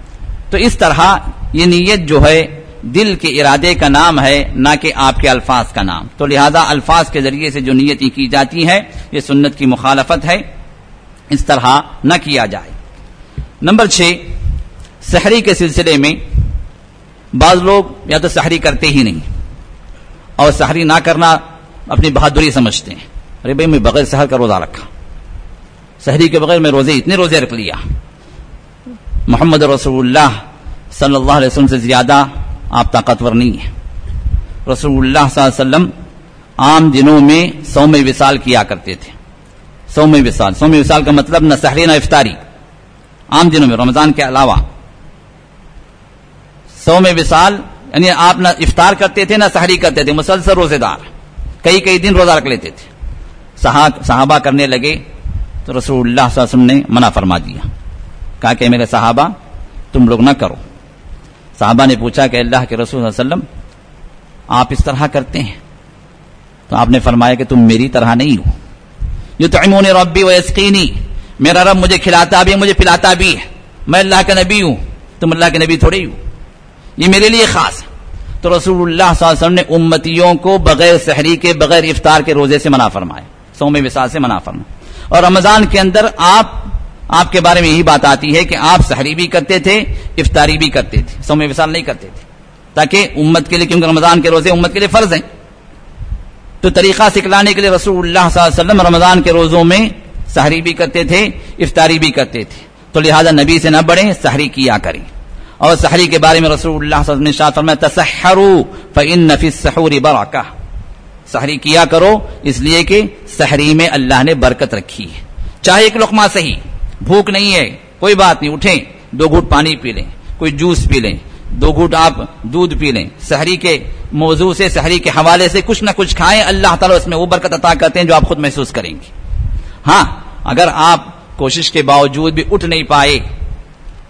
تو اس طرح یہ نیت جو ہے، دل کے ارادے کا نام ہے، نہ کہ آپ کے الفاظ کا نام۔ تو لہذا الفاظ کے ذریعے سے جو نیتیں کی جاتی ہے یہ سنت کی مخالفت ہے۔ اس طرح نہ کیا جائے۔ نمبر چھ، سحری کے سلسلے میں بعض لوگ یا تو سحری کرتے ہی نہیں اور سحری نہ کرنا اپنی بہادری سمجھتے ہیں۔ ارے بھائی، میں بغیر سحر کا روزہ رکھا۔ سحری کے بغیر میں روزے، اتنے روزے رکھ لیا۔ محمد رسول اللہ صلی اللہ علیہ وسلم سے زیادہ آپ طاقتور نہیں ہیں۔ رسول اللہ صلی اللہ علیہ وسلم عام دنوں میں سوم وصال کیا کرتے تھے۔ سوم وصال سوم وصال کا مطلب نہ سحری نہ افطاری۔ عام دنوں میں، رمضان کے علاوہ۔ سوم وصال یعنی آپ نہ افطار کرتے تھے، نہ سحری کرتے تھے، مسلسل روزے دار۔ کئی کئی دن روزہ رکھ لیتے تھے۔ صحابہ کرنے لگے تو رسول اللہ صلی اللہ علیہ وسلم نے منع فرما دیا۔ کہا کہ میرے صحابہ، تم لوگ نہ کرو۔ صحابہ نے پوچھا کہ اللہ کے رسول صلی اللہ علیہ وسلم، آپ اس طرح کرتے ہیں؟ تو آپ نے فرمایا کہ تم میری طرح نہیں ہو۔ یہ تو ربی و یسقینی میرا رب مجھے کھلاتا بھی مجھے پلاتا بھی ہے۔ میں اللہ کا نبی ہوں، تم اللہ کے نبی تھوڑے ہی ہو۔ یہ میرے لیے خاص ہے۔ تو رسول اللہ صلی اللہ علیہ وسلم نے امتیوں کو بغیر سحری کے، بغیر افطار کے روزے سے منع فرمائے۔ سوم وسال سے منع فرمائے۔ اور رمضان کے اندر آپ آپ کے بارے میں یہی بات آتی ہے کہ آپ سحری بھی کرتے تھے، افطاری بھی کرتے تھے۔ سوم وسال نہیں کرتے تھے۔ تاکہ امت کے لیے، کیونکہ رمضان کے روزے امت کے لیے فرض ہیں۔ تو طریقہ سکھلانے کے لیے رسول اللہ صلی اللہ علیہ وسلم رمضان کے روزوں میں سحری بھی کرتے تھے، افطاری بھی کرتے تھے۔ تو لہذا نبی سے نہ بڑھیں، سحری کیا کریں۔ اور سحری کے بارے میں رسول اللہ صلی اللہ علیہ وسلم تسحروا فی السحور برکہ۔ سحری کیا کرو، اس لیے کہ سحری میں اللہ نے برکت رکھی ہے۔ چاہے ایک لقمہ صحیح، بھوک نہیں ہے، کوئی بات نہیں، اٹھیں، دو گھوٹ پانی پی لیں، کوئی جوس پی لیں، دو گھوٹ آپ دودھ پی لیں۔ سحری کے موضوع سے، سحری کے حوالے سے کچھ نہ کچھ کھائیں، اللہ تعالیٰ اس میں وہ برکت عطا کرتے ہیں جو آپ خود محسوس کریں گے۔ ہاں اگر آپ کوشش کے باوجود بھی اٹھ نہیں پائے،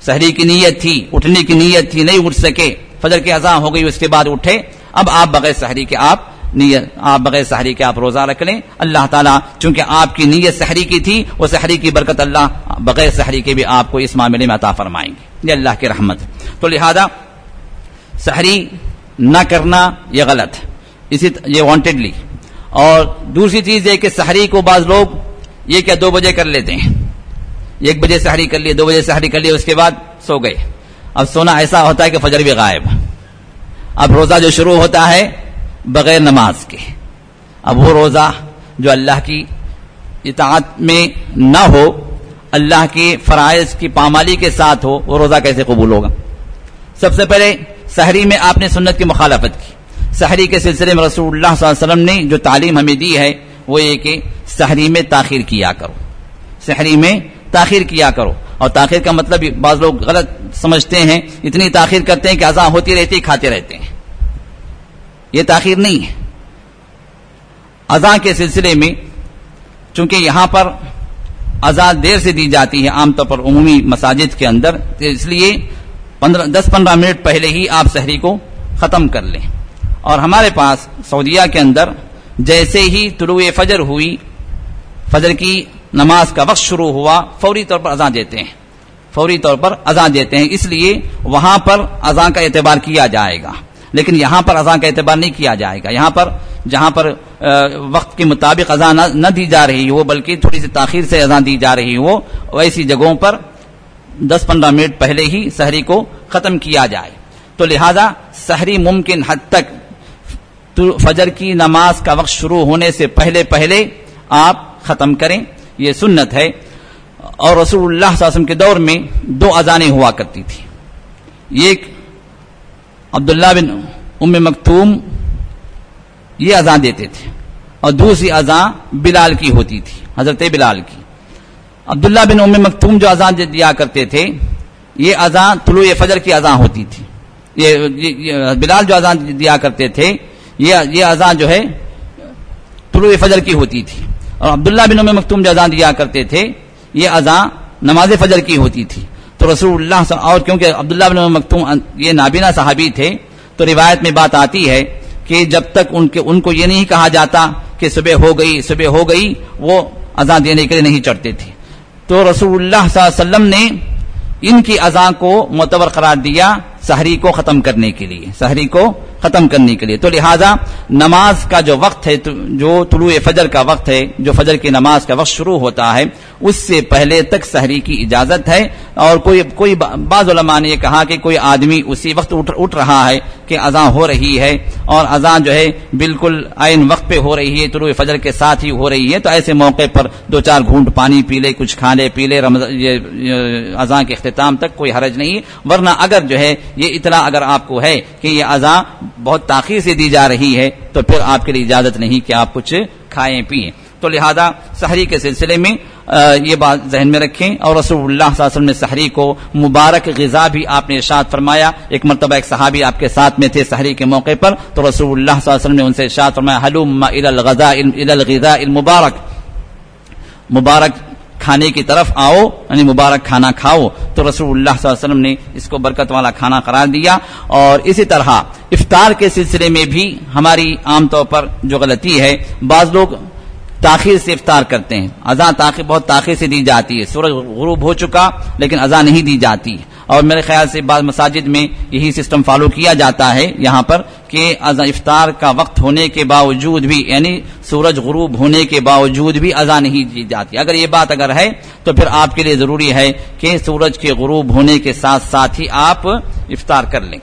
سحری کی نیت تھی، اٹھنے کی نیت تھی، نہیں اٹھ سکے، فجر کی اذان ہو گئی، اس کے بعد اٹھے، اب آپ بغیر سحری کے آپ نیت، آپ بغیر سحری کے آپ روزہ رکھ لیں۔ اللہ تعالیٰ چونکہ آپ کی نیت سحری کی تھی، وہ سحری کی برکت اللہ بغیر سحری کے بھی آپ کو اس معاملے میں عطا فرمائیں گے۔ یہ اللہ کی رحمت تو لہذا سحری نہ کرنا یہ غلط اسی یہ وانٹیڈلی اور دوسری چیز یہ کہ سحری کو بعض لوگ یہ کیا دو بجے کر لیتے ہیں؟ ایک بجے سحری کر لیے، دو بجے سحری کر لیے، اس کے بعد سو گئے۔ اب سونا ایسا ہوتا ہے کہ فجر بھی غائب۔ اب روزہ جو شروع ہوتا ہے بغیر نماز کے۔ اب وہ روزہ جو اللہ کی اطاعت میں نہ ہو، اللہ کے فرائض کی پامالی کے ساتھ ہو، وہ روزہ کیسے قبول ہوگا؟ سب سے پہلے سحری میں آپ نے سنت کی مخالفت کی۔ سحری کے سلسلے میں رسول اللہ صلی اللہ علیہ وسلم نے جو تعلیم ہمیں دی ہے وہ یہ کہ سحری میں تاخیر کیا کرو۔ سحری میں تاخیر کیا کرو۔ اور تاخیر کا مطلب بعض لوگ غلط سمجھتے ہیں، اتنی تاخیر کرتے ہیں کہ اذان ہوتی رہتی، کھاتے رہتے ہیں۔ یہ تاخیر نہیں ہے۔ اذان کے سلسلے میں چونکہ یہاں پر آزاد دیر سے دی جاتی ہے عام طور پر عمومی مساجد کے اندر اس لیے دس پندرہ منٹ پہلے ہی آپ سحری کو ختم کر لیں۔ اور ہمارے پاس سعودیہ کے اندر جیسے ہی طلوع فجر ہوئی، فجر کی نماز کا وقت شروع ہوا، فوری طور پر اذان دیتے ہیں۔ فوری طور پر اذان دیتے ہیں۔ اس لیے وہاں پر اذان کا اعتبار کیا جائے گا۔ لیکن یہاں پر اذان کا اعتبار نہیں کیا جائے گا۔ یہاں پر، جہاں پر وقت کے مطابق اذان نہ دی جا رہی ہو، بلکہ تھوڑی سی تاخیر سے اذان دی جا رہی ہو، ویسی جگہوں پر دس پندرہ منٹ پہلے ہی سحری کو ختم کیا جائے۔ تو لہذا سحری ممکن حد تک فجر کی نماز کا وقت شروع ہونے سے پہلے پہلے آپ ختم کریں، یہ سنت ہے۔ اور رسول اللہ صلی اللہ علیہ وسلم کے دور میں دو اذانیں ہوا کرتی تھی۔ ایک عبداللہ بن ام مکتوم، یہ اذان دیتے تھے۔ اور دوسری اذان بلال کی ہوتی تھی، حضرت بلال کی۔ عبداللہ بن ام مکتوم جو اذان دیا کرتے تھے، یہ اذان طلوع فجر کی اذان ہوتی تھی۔ یہ بلال جو اذان دیا کرتے تھے یہ اذان جو ہے، طلوع فجر کی ہوتی تھی۔ اور عبداللہ بن ام مکتوم جو اذان دیا کرتے تھے، یہ اذان نماز فجر کی ہوتی تھی۔ تو رسول اللہ اور کیونکہ عبداللہ بن ام مکتوم یہ نابینا صحابی تھے، تو روایت میں بات آتی ہے کہ جب تک ان کے، ان کو یہ نہیں کہا جاتا کہ صبح ہو گئی، صبح ہو گئی، وہ اذان دینے کے لیے نہیں چڑھتے تھے۔ تو رسول اللہ صلی اللہ علیہ وسلم نے ان کی اذان کو معتبر قرار دیا۔ سحری کو ختم کرنے کے لیے، سحری کو ختم کرنے کے لیے۔ تو لہذا نماز کا جو وقت ہے جو طلوع فجر کا وقت ہے، جو فجر کی نماز کا وقت شروع ہوتا ہے اس سے پہلے تک سحری کی اجازت ہے اور کوئی کوئی بعض علماء نے یہ کہا کہ کوئی آدمی اسی وقت اٹھ اٹھ رہا ہے کہ اذان ہو رہی ہے اور اذان جو ہے بالکل عین وقت پہ ہو رہی ہے، طلوع فجر کے ساتھ ہی ہو رہی ہے، تو ایسے موقع پر دو چار گھونٹ پانی پی لے، کچھ کھانے پی لے اذان کے اختتام تک کوئی حرج نہیں ورنہ اگر جو ہے یہ اطلاع اگر آپ کو ہے کہ یہ اذان بہت تاخیر سے دی جا رہی ہے، تو پھر آپ کے لیے اجازت نہیں کہ آپ کچھ کھائیں پیئیں تو لہذا سحری کے سلسلے میں یہ بات ذہن میں رکھیں۔ اور رسول اللہ صلی اللہ علیہ وسلم نے سحری کو مبارک غذا بھی آپ نے ارشاد فرمایا۔ ایک مرتبہ ایک صحابی آپ کے ساتھ میں تھے سحری کے موقع پر، تو رسول اللہ صلی اللہ علیہ وسلم نے ان سے ارشاد فرمایا، حلوم الغذاء المبارک. مبارک کھانے کی طرف آؤ یعنی مبارک کھانا کھاؤ۔ تو رسول اللہ صلی اللہ علیہ وسلم نے اس کو برکت والا کھانا قرار دیا۔ اور اسی طرح افطار کے سلسلے میں بھی ہماری عام طور پر جو غلطی ہے، بعض لوگ تاخیر سے افطار کرتے ہیں۔ اذان تاخیر بہت تاخیر سے دی جاتی ہے۔ سورج غروب ہو چکا، لیکن اذان نہیں دی جاتی۔ اور میرے خیال سے بعض مساجد میں یہی سسٹم فالو کیا جاتا ہے یہاں پر کہ افطار کا وقت ہونے کے باوجود بھی یعنی سورج غروب ہونے کے باوجود بھی اذان نہیں دی جاتی۔ اگر یہ بات اگر ہے، تو پھر آپ کے لیے ضروری ہے کہ سورج کے غروب ہونے کے ساتھ ساتھ ہی آپ افطار کر لیں۔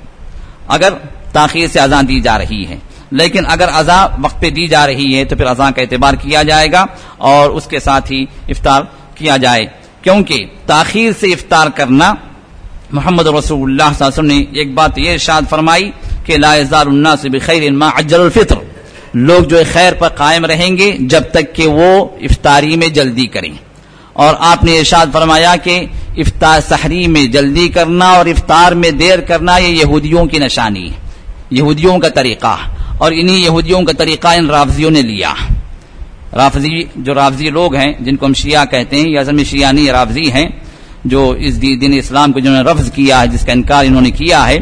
اگر تاخیر سے اذان دی جا رہی ہے۔ لیکن اگر ازاں وقت پہ دی جا رہی ہے تو پھر ازاں کا اعتبار کیا جائے گا اور اس کے ساتھ ہی افطار کیا جائے۔ کیونکہ تاخیر سے افطار کرنا محمد رسول اللہ صلی اللہ علیہ وسلم نے ایک بات یہ ارشاد فرمائی کہ لا ازار الناس بخیر ما عجل الفطر۔ لوگ جو خیر پر قائم رہیں گے جب تک کہ وہ افطاری میں جلدی کریں۔ اور آپ نے ارشاد فرمایا کہ افطار سحری میں جلدی کرنا اور افطار میں دیر کرنا یہ یہودیوں کی نشانی ہے۔ یہودیوں کا طریقہ۔ اور انہی یہودیوں کا طریقہ ان رافضیوں نے لیا۔ رافضی جو رافضی لوگ ہیں، جن کو ہم شیعہ کہتے ہیں، یا اصل شیعہ نہیں، رافضی ہیں، جو اس دین اسلام کو جنہوں نے رفض کیا ہے، جس کا انکار انہوں نے کیا ہے،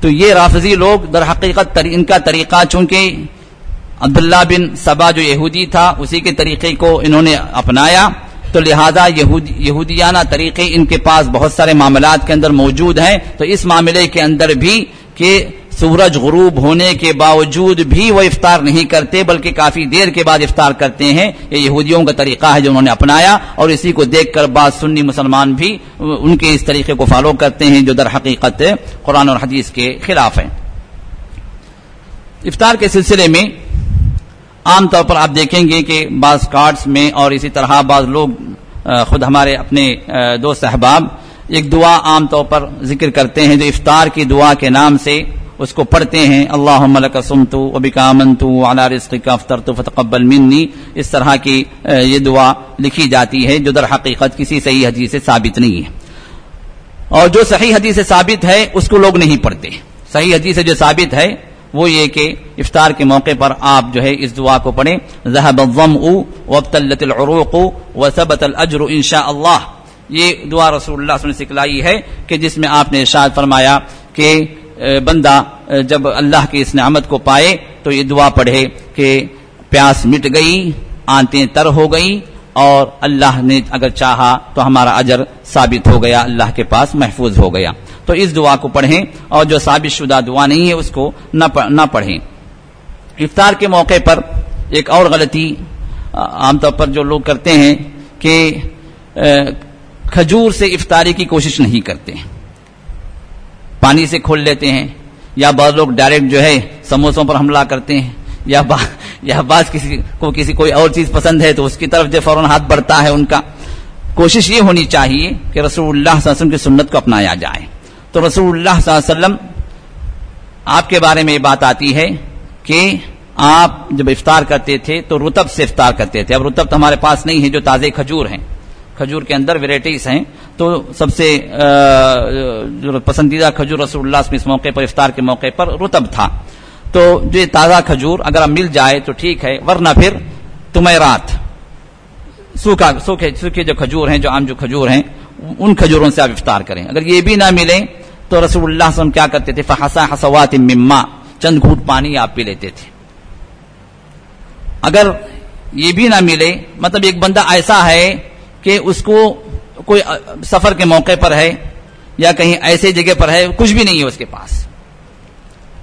تو یہ رافضی لوگ در حقیقت ان کا طریقہ، چونکہ عبداللہ بن سبا جو یہودی تھا، اسی کے طریقے کو انہوں نے اپنایا۔ تو لہذا یہودیانہ طریقے ان کے پاس بہت سارے معاملات کے اندر موجود ہیں۔ تو اس معاملے کے اندر بھی کہ سورج غروب ہونے کے باوجود بھی وہ افطار نہیں کرتے، بلکہ کافی دیر کے بعد افطار کرتے ہیں۔ یہ یہودیوں کا طریقہ ہے جو انہوں نے اپنایا، اور اسی کو دیکھ کر بعض سنی مسلمان بھی ان کے اس طریقے کو فالو کرتے ہیں جو در حقیقت قرآن اور حدیث کے خلاف ہیں۔ افطار کے سلسلے میں عام طور پر آپ دیکھیں گے کہ بعض کارڈز میں اور اسی طرح بعض لوگ خود ہمارے اپنے دوست احباب ایک دعا عام طور پر ذکر کرتے ہیں، جو افطار کی دعا کے نام سے اس کو پڑھتے ہیں اللہ ملک سمتو ابی کامنتو اعلیٰ رزق کا افطر تو فتقبل منی. اس طرح کی یہ دعا لکھی جاتی ہے جو در حقیقت کسی صحیح حدیث سے ثابت نہیں ہے۔ اور جو صحیح حدیث سے ثابت ہے، اس کو لوگ نہیں پڑھتے۔ صحیح حدیث سے جو ثابت ہے، وہ یہ کہ افطار کے موقع پر آپ جو ہے اس دعا کو پڑھیں ذهب الظمء وابتلت العروق وثبت الاجر ان شاء اللہ یہ دعا رسول اللہ صلی اللہ علیہ وسلم نے سکھلائی ہے کہ جس میں آپ نے ارشاد فرمایا کہ بندہ جب اللہ کی اس نعمت کو پائے تو یہ دعا پڑھے کہ پیاس مٹ گئی، آنتیں تر ہو گئی اور اللہ نے اگر چاہا تو ہمارا اجر ثابت ہو گیا، اللہ کے پاس محفوظ ہو گیا۔ تو اس دعا کو پڑھیں اور جو ثابت شدہ دعا نہیں ہے اس کو نہ پڑھیں۔ افطار کے موقع پر ایک اور غلطی عام طور پر جو لوگ کرتے ہیں کہ کھجور سے افطاری کی کوشش نہیں کرتے۔ پانی سے کھول لیتے ہیں یا بعض لوگ ڈائریکٹ جو ہے سموسوں پر حملہ کرتے ہیں یا با یا بعض کسی کو کسی کوئی اور چیز پسند ہے تو اس کی طرف جو فوراً ہاتھ بڑھتا ہے ان کا کوشش یہ ہونی چاہیے کہ رسول اللہ صلی اللہ علیہ وسلم کی سنت کو اپنایا جائے۔ تو رسول اللہ صلی اللہ علیہ وسلم آپ کے بارے میں یہ بات آتی ہے کہ آپ جب افطار کرتے تھے تو رتب سے افطار کرتے تھے۔ اب رتب تو ہمارے پاس نہیں ہے جو تازے کھجور ہیں۔ کھجور کے اندر ویرائٹیز ہیں، تو سب سے جو پسندیدہ کھجور رسول اللہ اس موقع پر، افطار کے موقع پر رتب تھا۔ تو جو تازہ کھجور اگر اب مل جائے تو ٹھیک ہے، ورنہ پھر تمہیں رات سوکھا، سوکھے سوکھے جو کھجور ہیں، جو عام جو کھجور ہیں، ان کھجوروں سے آپ افطار کریں۔ اگر یہ بھی نہ ملے تو رسول اللہ صلی اللہ علیہ وسلم کیا کرتے تھے؟ فحسا حسوات مما، چند گھوٹ پانی آپ پی لیتے تھے۔ اگر یہ بھی نہ ملے مطلب ایک بندہ ایسا ہے کہ اس کو کوئی سفر کے موقع پر ہے یا کہیں ایسے جگہ پر ہے، کچھ بھی نہیں ہے اس کے پاس۔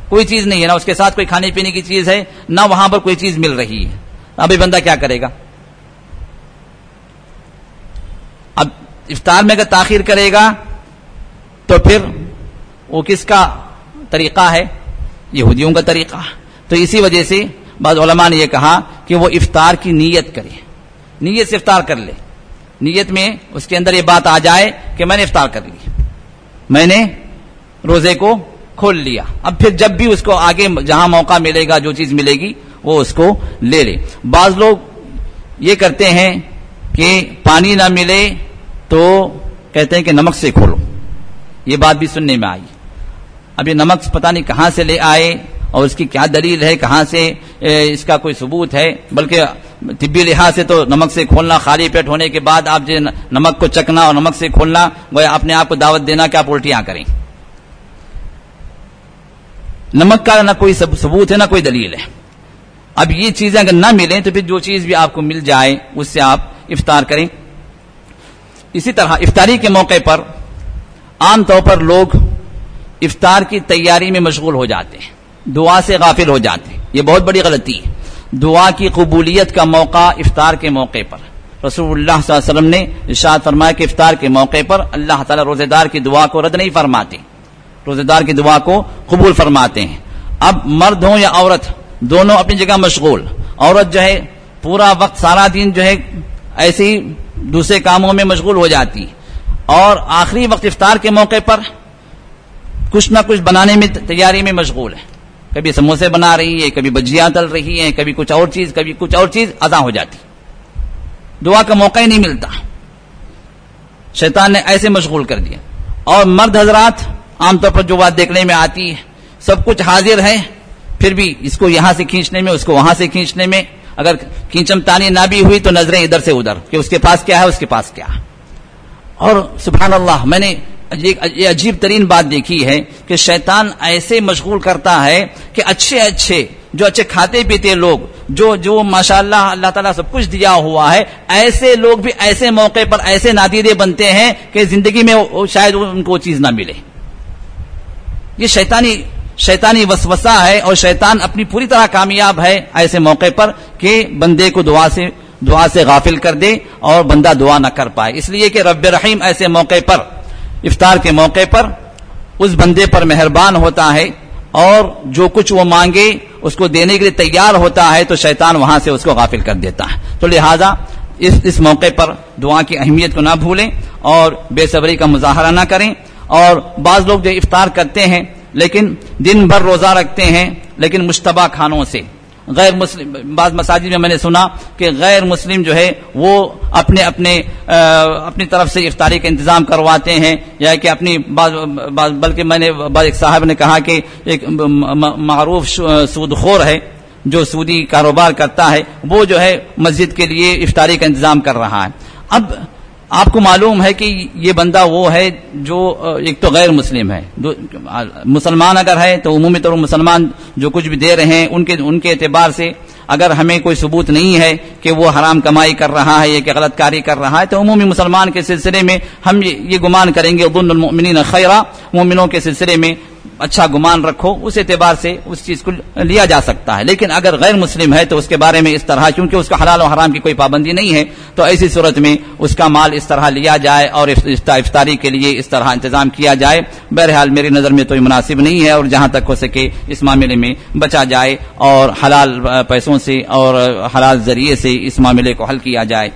کوئی چیز نہیں ہے نا اس کے ساتھ کوئی کھانے پینے کی چیز ہے، نہ وہاں پر کوئی چیز مل رہی ہے۔ ابھی بندہ کیا کرے گا؟ اب افطار میں اگر تاخیر کرے گا، تو پھر وہ کس کا طریقہ ہے؟ یہودیوں کا طریقہ۔ تو اسی وجہ سے بعض علماء نے یہ کہا کہ وہ افطار کی نیت کرے۔ نیت سے افطار کر لے۔ نیت میں اس کے اندر یہ بات آ جائے کہ میں نے افطار کر لی۔ میں نے روزے کو کھول لیا۔ اب پھر جب بھی اس کو آگے جہاں موقع ملے گا، جو چیز ملے گی، وہ اس کو لے لے۔ بعض لوگ یہ کرتے ہیں کہ پانی نہ ملے تو کہتے ہیں کہ نمک سے کھولو۔ یہ بات بھی سننے میں آئی۔ اب یہ نمک پتہ نہیں کہاں سے لے آئے اور اس کی کیا دلیل ہے، کہاں سے اس کا کوئی ثبوت ہے، بلکہ طبی لحاظ سے تو نمک سے کھولنا، خالی پیٹ ہونے کے بعد آپ جو نمک کو چکنا اور نمک سے کھولنا وہ اپنے آپ کو دعوت دینا کہ آپ الٹیاں کریں۔ نمک کا نہ کوئی ثبوت ہے، نہ کوئی دلیل ہے۔ اب یہ چیزیں اگر نہ ملیں تو پھر جو چیز بھی آپ کو مل جائے، اس سے آپ افطار کریں۔ اسی طرح افطاری کے موقع پر عام طور پر لوگ افطار کی تیاری میں مشغول ہو جاتے ہیں، دعا سے غافل ہو جاتے ہیں۔ یہ بہت بڑی غلطی ہے۔ دعا کی قبولیت کا موقع افطار کے موقع پر۔ رسول اللہ صلی اللہ علیہ وسلم نے ارشاد فرمایا کہ افطار کے موقع پر اللہ تعالیٰ روزے دار کی دعا کو رد نہیں فرماتے۔ روزے دار کی دعا کو قبول فرماتے ہیں۔ اب مرد ہوں یا عورت، دونوں اپنی جگہ مشغول۔ عورت جو ہے، پورا وقت سارا دن جو ہے ایسی دوسرے کاموں میں مشغول ہو جاتی۔ اور آخری وقت افطار کے موقع پر کچھ نہ کچھ بنانے میں، تیاری میں مشغول ہے۔ کبھی سموسے بنا رہی ہے کبھی بجیاں تل رہی ہیں، کبھی کچھ اور چیز، کبھی کچھ اور چیز ادا ہو جاتی۔ دعا کا موقع ہی نہیں ملتا۔ شیطان نے ایسے مشغول کر دیا۔ اور مرد حضرات عام طور پر جو بات دیکھنے میں آتی ہے، سب کچھ حاضر ہے، پھر بھی اس کو یہاں سے کھینچنے میں، اس کو وہاں سے کھینچنے میں، اگر کھینچم تانی نہ بھی ہوئی تو نظریں ادھر سے ادھر، کہ اس کے پاس کیا ہے، اس کے پاس کیا۔ اور سبحان اللہ، میں نے یہ عجیب ترین بات دیکھی ہے کہ شیطان ایسے مشغول کرتا ہے کہ اچھے اچھے جو اچھے کھاتے پیتے لوگ، جو جو ماشاء اللہ اللہ تعالیٰ سب کچھ دیا ہوا ہے، ایسے لوگ بھی ایسے موقع پر ایسے نادیدے بنتے ہیں کہ زندگی میں شاید ان کو چیز نہ ملے۔ یہ شیطانی شیطانی وسوسہ ہے اور شیطان اپنی پوری طرح کامیاب ہے ایسے موقع پر کہ بندے کو دعا سے دعا سے غافل کر دے اور بندہ دعا نہ کر پائے۔ اس لیے کہ رب رحیم ایسے موقع پر افطار کے موقع پر اس بندے پر مہربان ہوتا ہے اور جو کچھ وہ مانگے اس کو دینے کے لیے تیار ہوتا ہے تو شیطان وہاں سے اس کو غافل کر دیتا ہے۔ تو لہذا اس اس موقع پر دعا کی اہمیت کو نہ بھولیں اور بے صبری کا مظاہرہ نہ کریں اور بعض لوگ جو افطار کرتے ہیں لیکن دن بھر روزہ رکھتے ہیں لیکن مشتبہ کھانوں سے غیر مسلم بعض مساجد میں میں نے سنا کہ غیر مسلم جو ہے وہ اپنے اپنے اپنی طرف سے افطاری کا انتظام کرواتے ہیں۔ یا کہ اپنی بلکہ میں نے بعض ایک صاحب نے کہا کہ ایک معروف سود خور ہے جو سودی کاروبار کرتا ہے، وہ جو ہے مسجد کے لیے افطاری کا انتظام کر رہا ہے۔ اب آپ کو معلوم ہے کہ یہ بندہ وہ ہے جو، ایک تو غیر مسلم ہے مسلمان اگر ہے تو عمومی طور مسلمان جو کچھ بھی دے رہے ہیں، ان کے ان کے اعتبار سے اگر ہمیں کوئی ثبوت نہیں ہے کہ وہ حرام کمائی کر رہا ہے یا کہ غلط کاری کر رہا ہے، تو عمومی مسلمان کے سلسلے میں ہم یہ گمان کریں گے المؤمنین خیرہ مومنوں کے سلسلے میں اچھا گمان رکھو، اس اعتبار سے اس چیز کو لیا جا سکتا ہے۔ لیکن اگر غیر مسلم ہے تو اس کے بارے میں اس طرح کیونکہ اس کا حلال و حرام کی کوئی پابندی نہیں ہے، تو ایسی صورت میں اس کا مال اس طرح لیا جائے اور افطاری کے لیے اس طرح انتظام کیا جائے۔ بہرحال میری نظر میں تو یہ مناسب نہیں ہے اور جہاں تک ہو سکے اس معاملے میں بچا جائے اور حلال پیسوں سے اور حلال ذریعے سے اس معاملے کو حل کیا جائے۔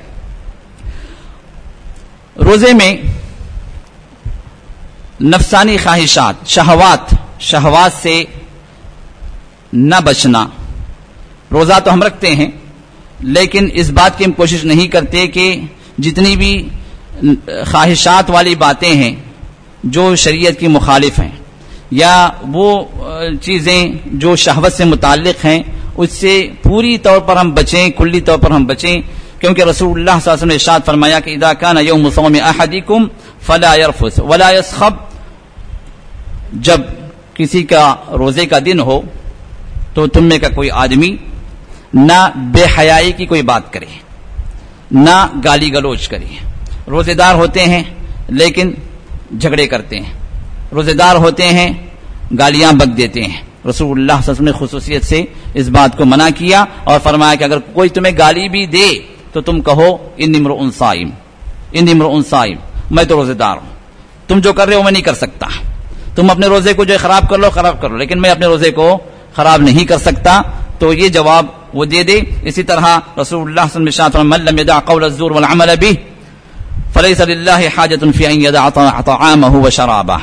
روزے میں نفسانی خواہشات، شہوات شہوات سے نہ بچنا۔ روزہ تو ہم رکھتے ہیں، لیکن اس بات کی ہم کوشش نہیں کرتے کہ جتنی بھی خواہشات والی باتیں ہیں جو شریعت کی مخالف ہیں، یا وہ چیزیں جو شہوت سے متعلق ہیں، اس سے پوری طور پر ہم بچیں، کلی طور پر ہم بچیں۔ کیونکہ رسول اللہ صلی اللہ علیہ وسلم نے ارشاد فرمایا کہ اذا كان يوم صوم احدكم فلا يرفث ولا يسخب جب کسی کا روزے کا دن ہو تو تم میں کا کوئی آدمی نہ بے حیائی کی کوئی بات کرے، نہ گالی گلوچ کرے۔ روزے دار ہوتے ہیں لیکن جھگڑے کرتے ہیں۔ روزے دار ہوتے ہیں، گالیاں بک دیتے ہیں۔ رسول اللہ صلی اللہ علیہ وسلم نے خصوصیت سے اس بات کو منع کیا اور فرمایا کہ اگر کوئی تمہیں گالی بھی دے تو تم کہو ان نمر انسائم ان نمر انسائم میں تو روزے دار ہوں۔ تم جو کر رہے ہو، میں نہیں کر سکتا۔ تم اپنے روزے کو جو خراب کر لو، خراب کر لو، لیکن میں اپنے روزے کو خراب نہیں کر سکتا۔ تو یہ جواب وہ دے دے۔ اسی طرح رسول اللہ صلی اللہ علیہ وسلم من لم يدع قول الزور والعمل به فليس لله حاجة في ان يدع طعامه وشرابه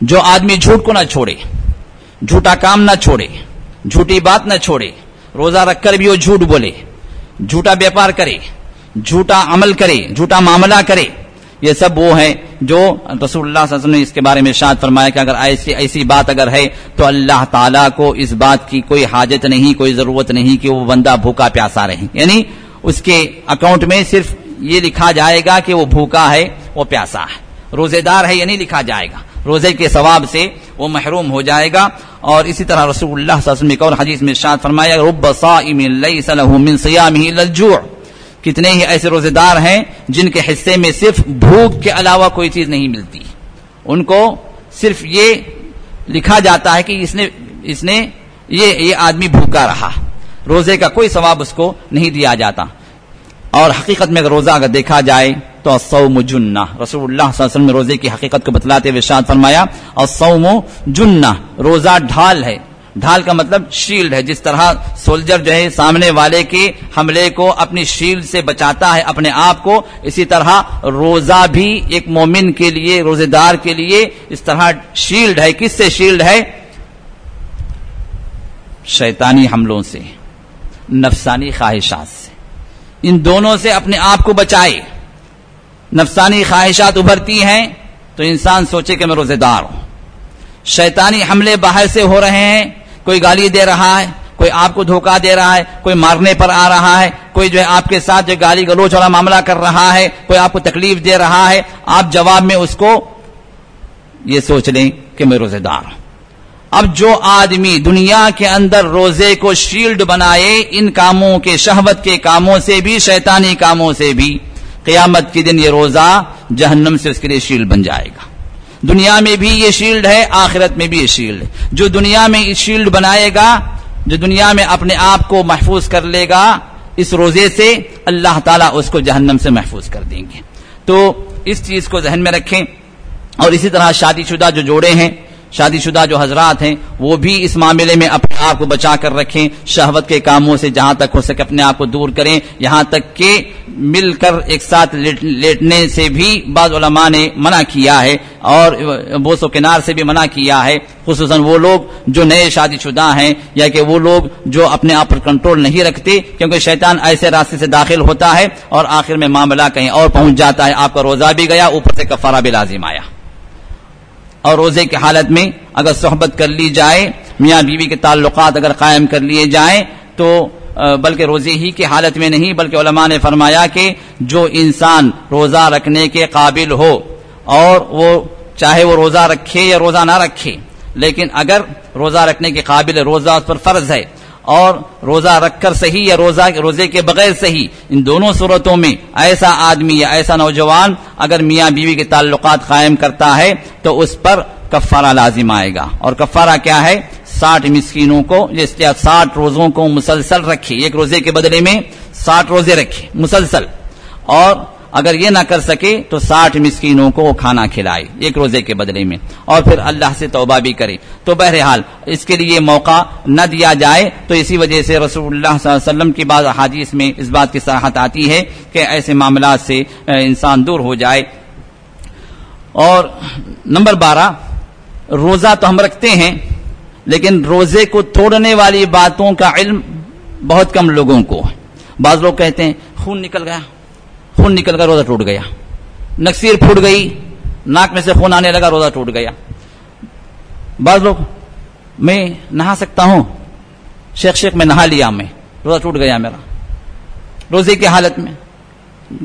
جو آدمی جھوٹ کو نہ چھوڑے، جھوٹا کام نہ چھوڑے، جھوٹی بات نہ چھوڑے، روزہ رکھ کر بھی وہ جھوٹ بولے، جھوٹا بیپار کرے، جھوٹا عمل کرے، جھوٹا معاملہ کرے یہ سب وہ ہیں جو رسول اللہ صلی اللہ علیہ وسلم نے اس کے بارے میں شاد فرمایا کہ اگر ایسی ایسی بات اگر ہے تو اللہ تعالیٰ کو اس بات کی کوئی حاجت نہیں، کوئی ضرورت نہیں کہ وہ بندہ بھوکا پیاسا رہے۔ یعنی اس کے اکاؤنٹ میں صرف یہ لکھا جائے گا کہ وہ بھوکا ہے، وہ پیاسا ہے۔ روزے دار ہے یہ نہیں لکھا جائے گا۔ روزے کے ثواب سے وہ محروم ہو جائے گا۔ اور اسی طرح رسول اللہ صلی اللہ علیہ وسلم اور حدیث میں شاد فرمایا، رب صائم لیس له من صيامه الا الجوع۔ کتنے ہی ایسے روزے دار ہیں جن کے حصے میں صرف بھوک کے علاوہ کوئی چیز نہیں ملتی۔ ان کو صرف یہ لکھا جاتا ہے کہ اس نے اس نے یہ یہ آدمی بھوکا رہا۔ روزے کا کوئی ثواب اس کو نہیں دیا جاتا۔ اور حقیقت میں اگر روزہ اگر دیکھا جائے تو سوم جنہ۔ رسول اللہ صلی اللہ علیہ وسلم نے روزے کی حقیقت کو بتلاتے ہوئے شاد فرمایا اور جنہ۔ روزہ ڈھال ہے۔ ڈھال کا مطلب شیلڈ ہے۔ جس طرح سولجر جو ہے سامنے والے کے حملے کو اپنی شیلڈ سے بچاتا ہے، اپنے آپ کو، اسی طرح روزہ بھی ایک مومن کے لیے، روزے دار کے لیے اس طرح شیلڈ ہے۔ کس سے شیلڈ ہے؟ شیطانی حملوں سے، نفسانی خواہشات سے۔ ان دونوں سے اپنے آپ کو بچائے۔ نفسانی خواہشات ابھرتی ہیں تو انسان سوچے کہ میں روزے دار ہوں۔ شیطانی حملے باہر سے ہو رہے ہیں کوئی گالی دے رہا ہے، کوئی آپ کو دھوکہ دے رہا ہے، کوئی مارنے پر آ رہا ہے، کوئی جو ہے آپ کے ساتھ جو گالی گلوچ والا معاملہ کر رہا ہے، کوئی آپ کو تکلیف دے رہا ہے، آپ جواب میں اس کو یہ سوچ لیں کہ میں روزے دار ہوں۔ اب جو آدمی دنیا کے اندر روزے کو شیلڈ بنائے، ان کاموں کے، شہوت کے کاموں سے بھی، شیطانی کاموں سے بھی، قیامت کے دن یہ روزہ جہنم سے اس کے لیے شیلڈ بن جائے گا۔ دنیا میں بھی یہ شیلڈ ہے، آخرت میں بھی یہ شیلڈ ہے۔ جو دنیا میں اس شیلڈ بنائے گا، جو دنیا میں اپنے آپ کو محفوظ کر لے گا، اس روزے سے اللہ تعالیٰ اس کو جہنم سے محفوظ کر دیں گے۔ تو اس چیز کو ذہن میں رکھیں اور اسی طرح شادی شدہ جو جوڑے ہیں شادی شدہ جو حضرات ہیں، وہ بھی اس معاملے میں اپنے آپ کو بچا کر رکھیں، شہوت کے کاموں سے جہاں تک ہو سکے اپنے آپ کو دور کریں، یہاں تک کہ مل کر ایک ساتھ لیٹنے سے بھی بعض علماء نے منع کیا ہے اور بوس و کنار سے بھی منع کیا ہے۔ خصوصاً وہ لوگ جو نئے شادی شدہ ہیں، یا کہ وہ لوگ جو اپنے آپ پر کنٹرول نہیں رکھتے، کیونکہ شیطان ایسے راستے سے داخل ہوتا ہے اور آخر میں معاملہ کہیں اور پہنچ جاتا ہے۔ آپ کا روزہ بھی گیا، اوپر سے کفارہ بھی لازم آیا۔ اور روزے کی حالت میں اگر صحبت کر لی جائے، میاں بیوی کے تعلقات اگر قائم کر لیے جائیں، تو بلکہ روزے ہی کی حالت میں نہیں، بلکہ علماء نے فرمایا کہ جو انسان روزہ رکھنے کے قابل ہو، اور وہ چاہے وہ روزہ رکھے یا روزہ نہ رکھے، لیکن اگر روزہ رکھنے کے قابل روزہ اس پر فرض ہے اور روزہ رکھ کر صحیح یا روزہ روزے کے بغیر صحیح، ان دونوں صورتوں میں ایسا آدمی یا ایسا نوجوان اگر میاں بیوی کے تعلقات قائم کرتا ہے تو اس پر کفارہ لازم آئے گا۔ اور کفارہ کیا ہے؟ ساٹھ مسکینوں کو، جس ساٹھ روزوں کو مسلسل رکھے۔ ایک روزے کے بدلے میں ساٹھ روزے رکھے، مسلسل۔ اور اگر یہ نہ کر سکے تو ساٹھ مسکینوں کو وہ کھانا کھلائے ایک روزے کے بدلے میں۔ اور پھر اللہ سے توبہ بھی کرے۔ تو بہرحال اس کے لیے موقع نہ دیا جائے تو اسی وجہ سے رسول اللہ صلی اللہ علیہ وسلم کی بعض حادیث میں اس بات کی صراحت آتی ہے کہ ایسے معاملات سے انسان دور ہو جائے۔ اور نمبر بارہ، روزہ تو ہم رکھتے ہیں، لیکن روزے کو توڑنے والی باتوں کا علم بہت کم لوگوں کو۔ بعض لوگ کہتے ہیں، خون نکل گیا۔ خون نکل کر روزہ ٹوٹ گیا۔ نکسیر پھوٹ گئی، ناک میں سے خون آنے لگا، روزہ ٹوٹ گیا۔ بعض لوگ، میں نہا سکتا ہوں۔ شیخ شیخ میں نہا لیا میں، روزہ ٹوٹ گیا میرا۔ روزے کی حالت میں،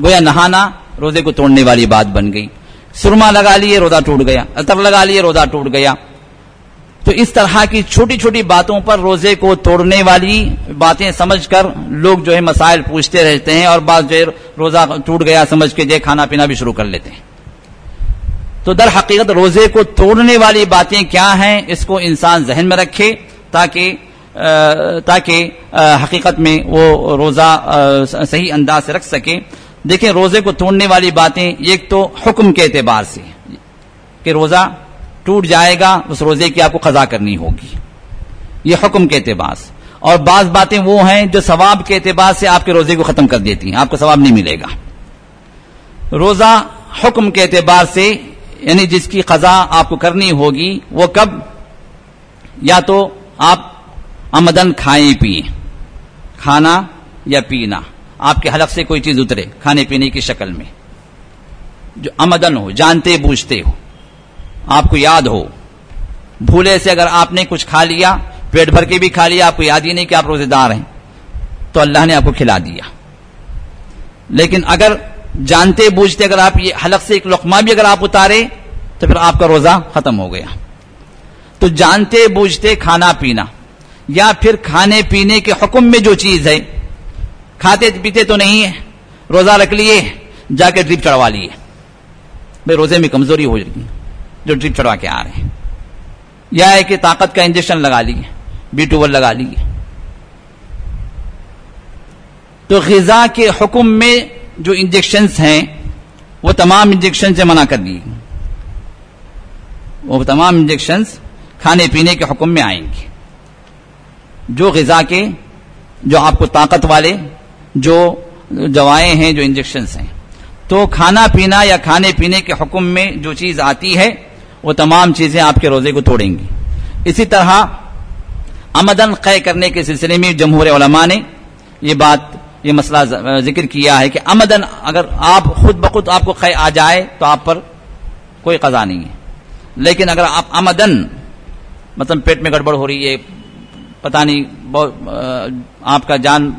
گویا نہانا، روزے کو توڑنے والی بات بن گئی۔ سرما لگا لیے، روزہ ٹوٹ گیا۔ اتر لگا لیے، روزہ ٹوٹ گیا۔ تو اس طرح کی چھوٹی چھوٹی باتوں پر روزے کو توڑنے والی باتیں سمجھ کر لوگ جو ہے مسائل پوچھتے رہتے ہیں اور بعض جو ہے روزہ ٹوٹ گیا، سمجھ کے جو کھانا پینا بھی شروع کر لیتے ہیں۔ تو در حقیقت روزے کو توڑنے والی باتیں کیا ہیں؟ اس کو انسان ذہن میں رکھے تاکہ تاکہ حقیقت میں وہ روزہ صحیح انداز سے رکھ سکے۔ دیکھیں، روزے کو توڑنے والی باتیں ایک تو حکم کے اعتبار سے کہ روزہ ٹوٹ جائے گا، اس روزے کی آپ کو قضا کرنی ہوگی۔ یہ حکم کے اعتبار سے۔ اور بعض باتیں وہ ہیں جو ثواب کے اعتبار سے آپ کے روزے کو ختم کر دیتی ہیں، آپ کو ثواب نہیں ملے گا۔ روزہ حکم کے اعتبار سے یعنی جس کی قضا آپ کو کرنی ہوگی، وہ کب؟ یا تو آپ آمدن کھائیں پیئیں۔ کھانا یا پینا۔ آپ کے حلق سے کوئی چیز اترے، کھانے پینے کی شکل میں۔ جو آمدن ہو، جانتے بوجھتے ہو، آپ کو یاد ہو۔ بھولے سے اگر آپ نے کچھ کھا لیا پیٹ بھر کے بھی کھا لیا، آپ کو یاد ہی نہیں کہ آپ روزے دار ہیں۔ تو اللہ نے آپ کو کھلا دیا۔ لیکن اگر جانتے، بوجھتے، اگر آپ یہ حلق سے ایک لقمہ بھی اگر آپ اتارے، تو پھر آپ کا روزہ ختم ہو گیا۔ تو جانتے، بوجھتے، کھانا، پینا۔ یا پھر کھانے، پینے کے حکم میں جو چیز ہے، کھاتے، پیتے تو نہیں ہے، روزہ رکھ لیے، جا کے ڈرپ چڑھوا لیے۔ بھائی روزے میں کمزوری ہو جائے گی جو ڈرپ چڑھوا کے آ رہے ہیں۔ یا ہے کہ طاقت کا انجیکشن لگا لیے۔ بی ٹوبل لگا لیے تو غذا کے حکم میں جو انجیکشنز ہیں، وہ تمام انجیکشن سے منع کر دیے وہ تمام انجیکشنز کھانے پینے کے حکم میں آئیں گے۔ جو غذا کے، جو آپ کو طاقت والے، جو دوائیں ہیں، جو انجیکشنز ہیں۔ تو کھانا پینا یا کھانے پینے کے حکم میں جو چیز آتی ہے، وہ تمام چیزیں آپ کے روزے کو توڑیں گی۔ اسی طرح امدن قے کرنے کے سلسلے میں جمہور علماء نے یہ بات، یہ مسئلہ ذکر کیا ہے کہ امدن اگر آپ خود بخود آپ کو قے آ جائے تو آپ پر کوئی قضا نہیں ہے۔ لیکن اگر آپ امدن مطلب پیٹ میں گڑبڑ ہو رہی ہے، پتہ نہیں بہت آپ کا جان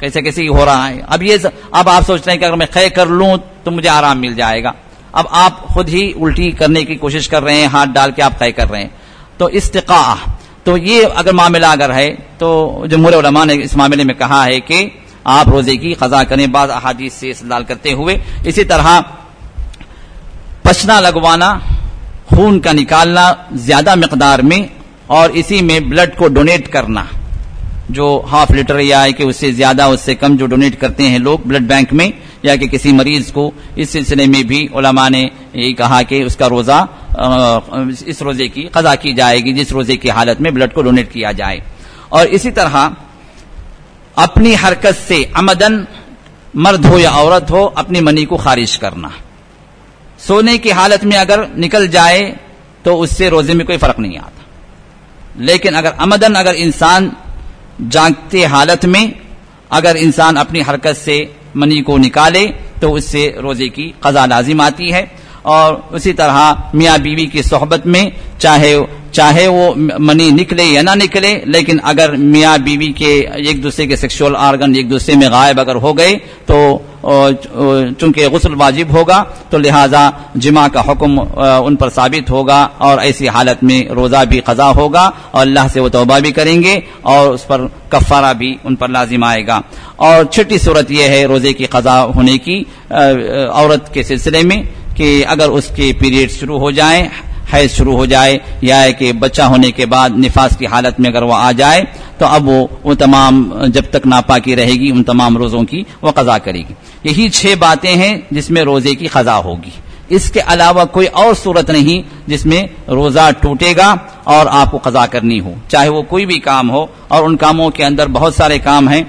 کیسے کیسے ہو رہا ہے۔ اب یہ اب آپ سوچ رہے ہیں کہ اگر میں قے کر لوں تو مجھے آرام مل جائے گا۔ اب آپ خود ہی الٹی کرنے کی کوشش کر رہے ہیں، ہاتھ ڈال کے آپ طے کر رہے ہیں۔ تو استقاع تو یہ اگر معاملہ اگر ہے تو جمہور علماء نے اس معاملے میں کہا ہے کہ آپ روزے کی قضا کریں بعض احادیث سے استدلال کرتے ہوئے اسی طرح پچنا لگوانا، خون کا نکالنا زیادہ مقدار میں اور اسی میں بلڈ کو ڈونیٹ کرنا، جو ہاف لیٹر یا ہے کہ اس سے زیادہ، اس سے کم جو ڈونیٹ کرتے ہیں لوگ بلڈ بینک میں یا کہ کسی مریض کو، اس سلسلے میں بھی علماء نے یہی کہا کہ اس کا روزہ اس روزے کی قضا کی جائے گی، جس روزے کی حالت میں بلڈ کو ڈونیٹ کیا جائے۔ اور اسی طرح اپنی حرکت سے امدن مرد ہو یا عورت ہو، اپنی منی کو خارج کرنا۔ سونے کی حالت میں اگر نکل جائے تو اس سے روزے میں کوئی فرق نہیں آتا۔ لیکن اگر امدن اگر انسان جاگتے حالت میں اگر انسان اپنی حرکت سے منی کو نکالے تو اس سے روزے کی قضا لازم آتی ہے۔ اور اسی طرح میاں بیوی کی صحبت میں چاہے چاہے وہ منی نکلے یا نہ نکلے، لیکن اگر میاں بیوی کے ایک دوسرے کے سیکشل آرگن ایک دوسرے میں غائب اگر ہو گئے تو چونکہ غسل واجب ہوگا، تو لہذا جمع کا حکم ان پر ثابت ہوگا اور ایسی حالت میں روزہ بھی قضا ہوگا اور اللہ سے وہ توبہ بھی کریں گے اور اس پر کفارہ بھی ان پر لازم آئے گا۔ اور چھٹی صورت یہ ہے روزے کی قضا ہونے کی عورت کے سلسلے میں۔ کہ اگر اس کے پیریڈ شروع ہو جائیں حیض شروع ہو جائے، یا کہ بچہ ہونے کے بعد نفاس کی حالت میں اگر وہ آ جائے، تو اب وہ ان تمام جب تک ناپاکی رہے گی، ان تمام روزوں کی وہ قضا کرے گی۔ یہی چھ باتیں ہیں جس میں روزے کی قضا ہوگی۔ اس کے علاوہ کوئی اور صورت نہیں جس میں روزہ ٹوٹے گا اور آپ کو قضا کرنی ہو۔ چاہے وہ کوئی بھی کام ہو اور ان کاموں کے اندر بہت سارے کام ہیں